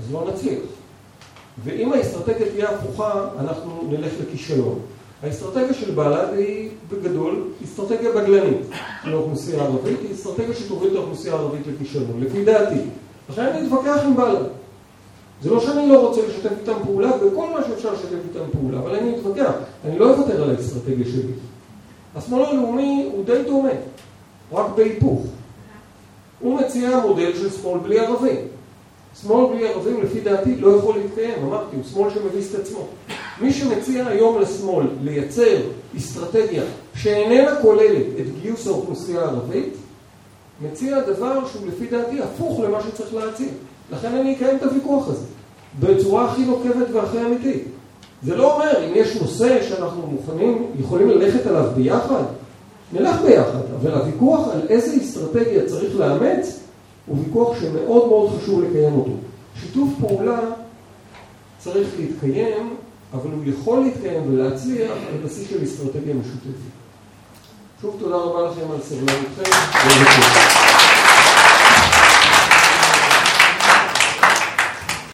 אז לא נצליח. ואם האסטרטגיה תהיה הפוכה, אנחנו נלך לכישלון. האסטרטגיה של בל"ד היא בגדול אסטרטגיה בגלנית לאוכלוסייה הערבית, היא אסטרטגיה שתוביל את האוכלוסייה הערבית לכישלון, לפי דעתי. לכן אני אתווכח עם בל"ד. זה לא שאני לא רוצה לשתף איתם פעולה בכל מה שאפשר לשתף איתם פעולה, אבל אני מתווכח, אני לא אוותר על האסטרטגיה שלי. השמאל הלאומי הוא די דומה, רק בהיפוך. הוא מציע מודל של שמאל בלי ערבים. שמאל בלי ערבים לפי דעתי לא יכול להתקיים, אמרתי, הוא שמאל שמביס את עצמו. מי שמציע היום לשמאל לייצר אסטרטגיה שאיננה כוללת את גיוס האוכלוסייה הערבית, מציע דבר שהוא לפי דעתי הפוך למה שצריך להציע. לכן אני אקיים את הוויכוח הזה, בצורה הכי נוקבת והכי אמיתית. זה לא אומר, אם יש נושא שאנחנו מוכנים, יכולים ללכת עליו ביחד, נלך ביחד, אבל הוויכוח על איזה אסטרטגיה צריך לאמץ, הוא ויכוח שמאוד מאוד חשוב לקיים אותו. שיתוף פעולה צריך להתקיים, אבל הוא יכול להתקיים ולהצליח על בסיס של אסטרטגיה משותפת. Çok da daha bana şey var.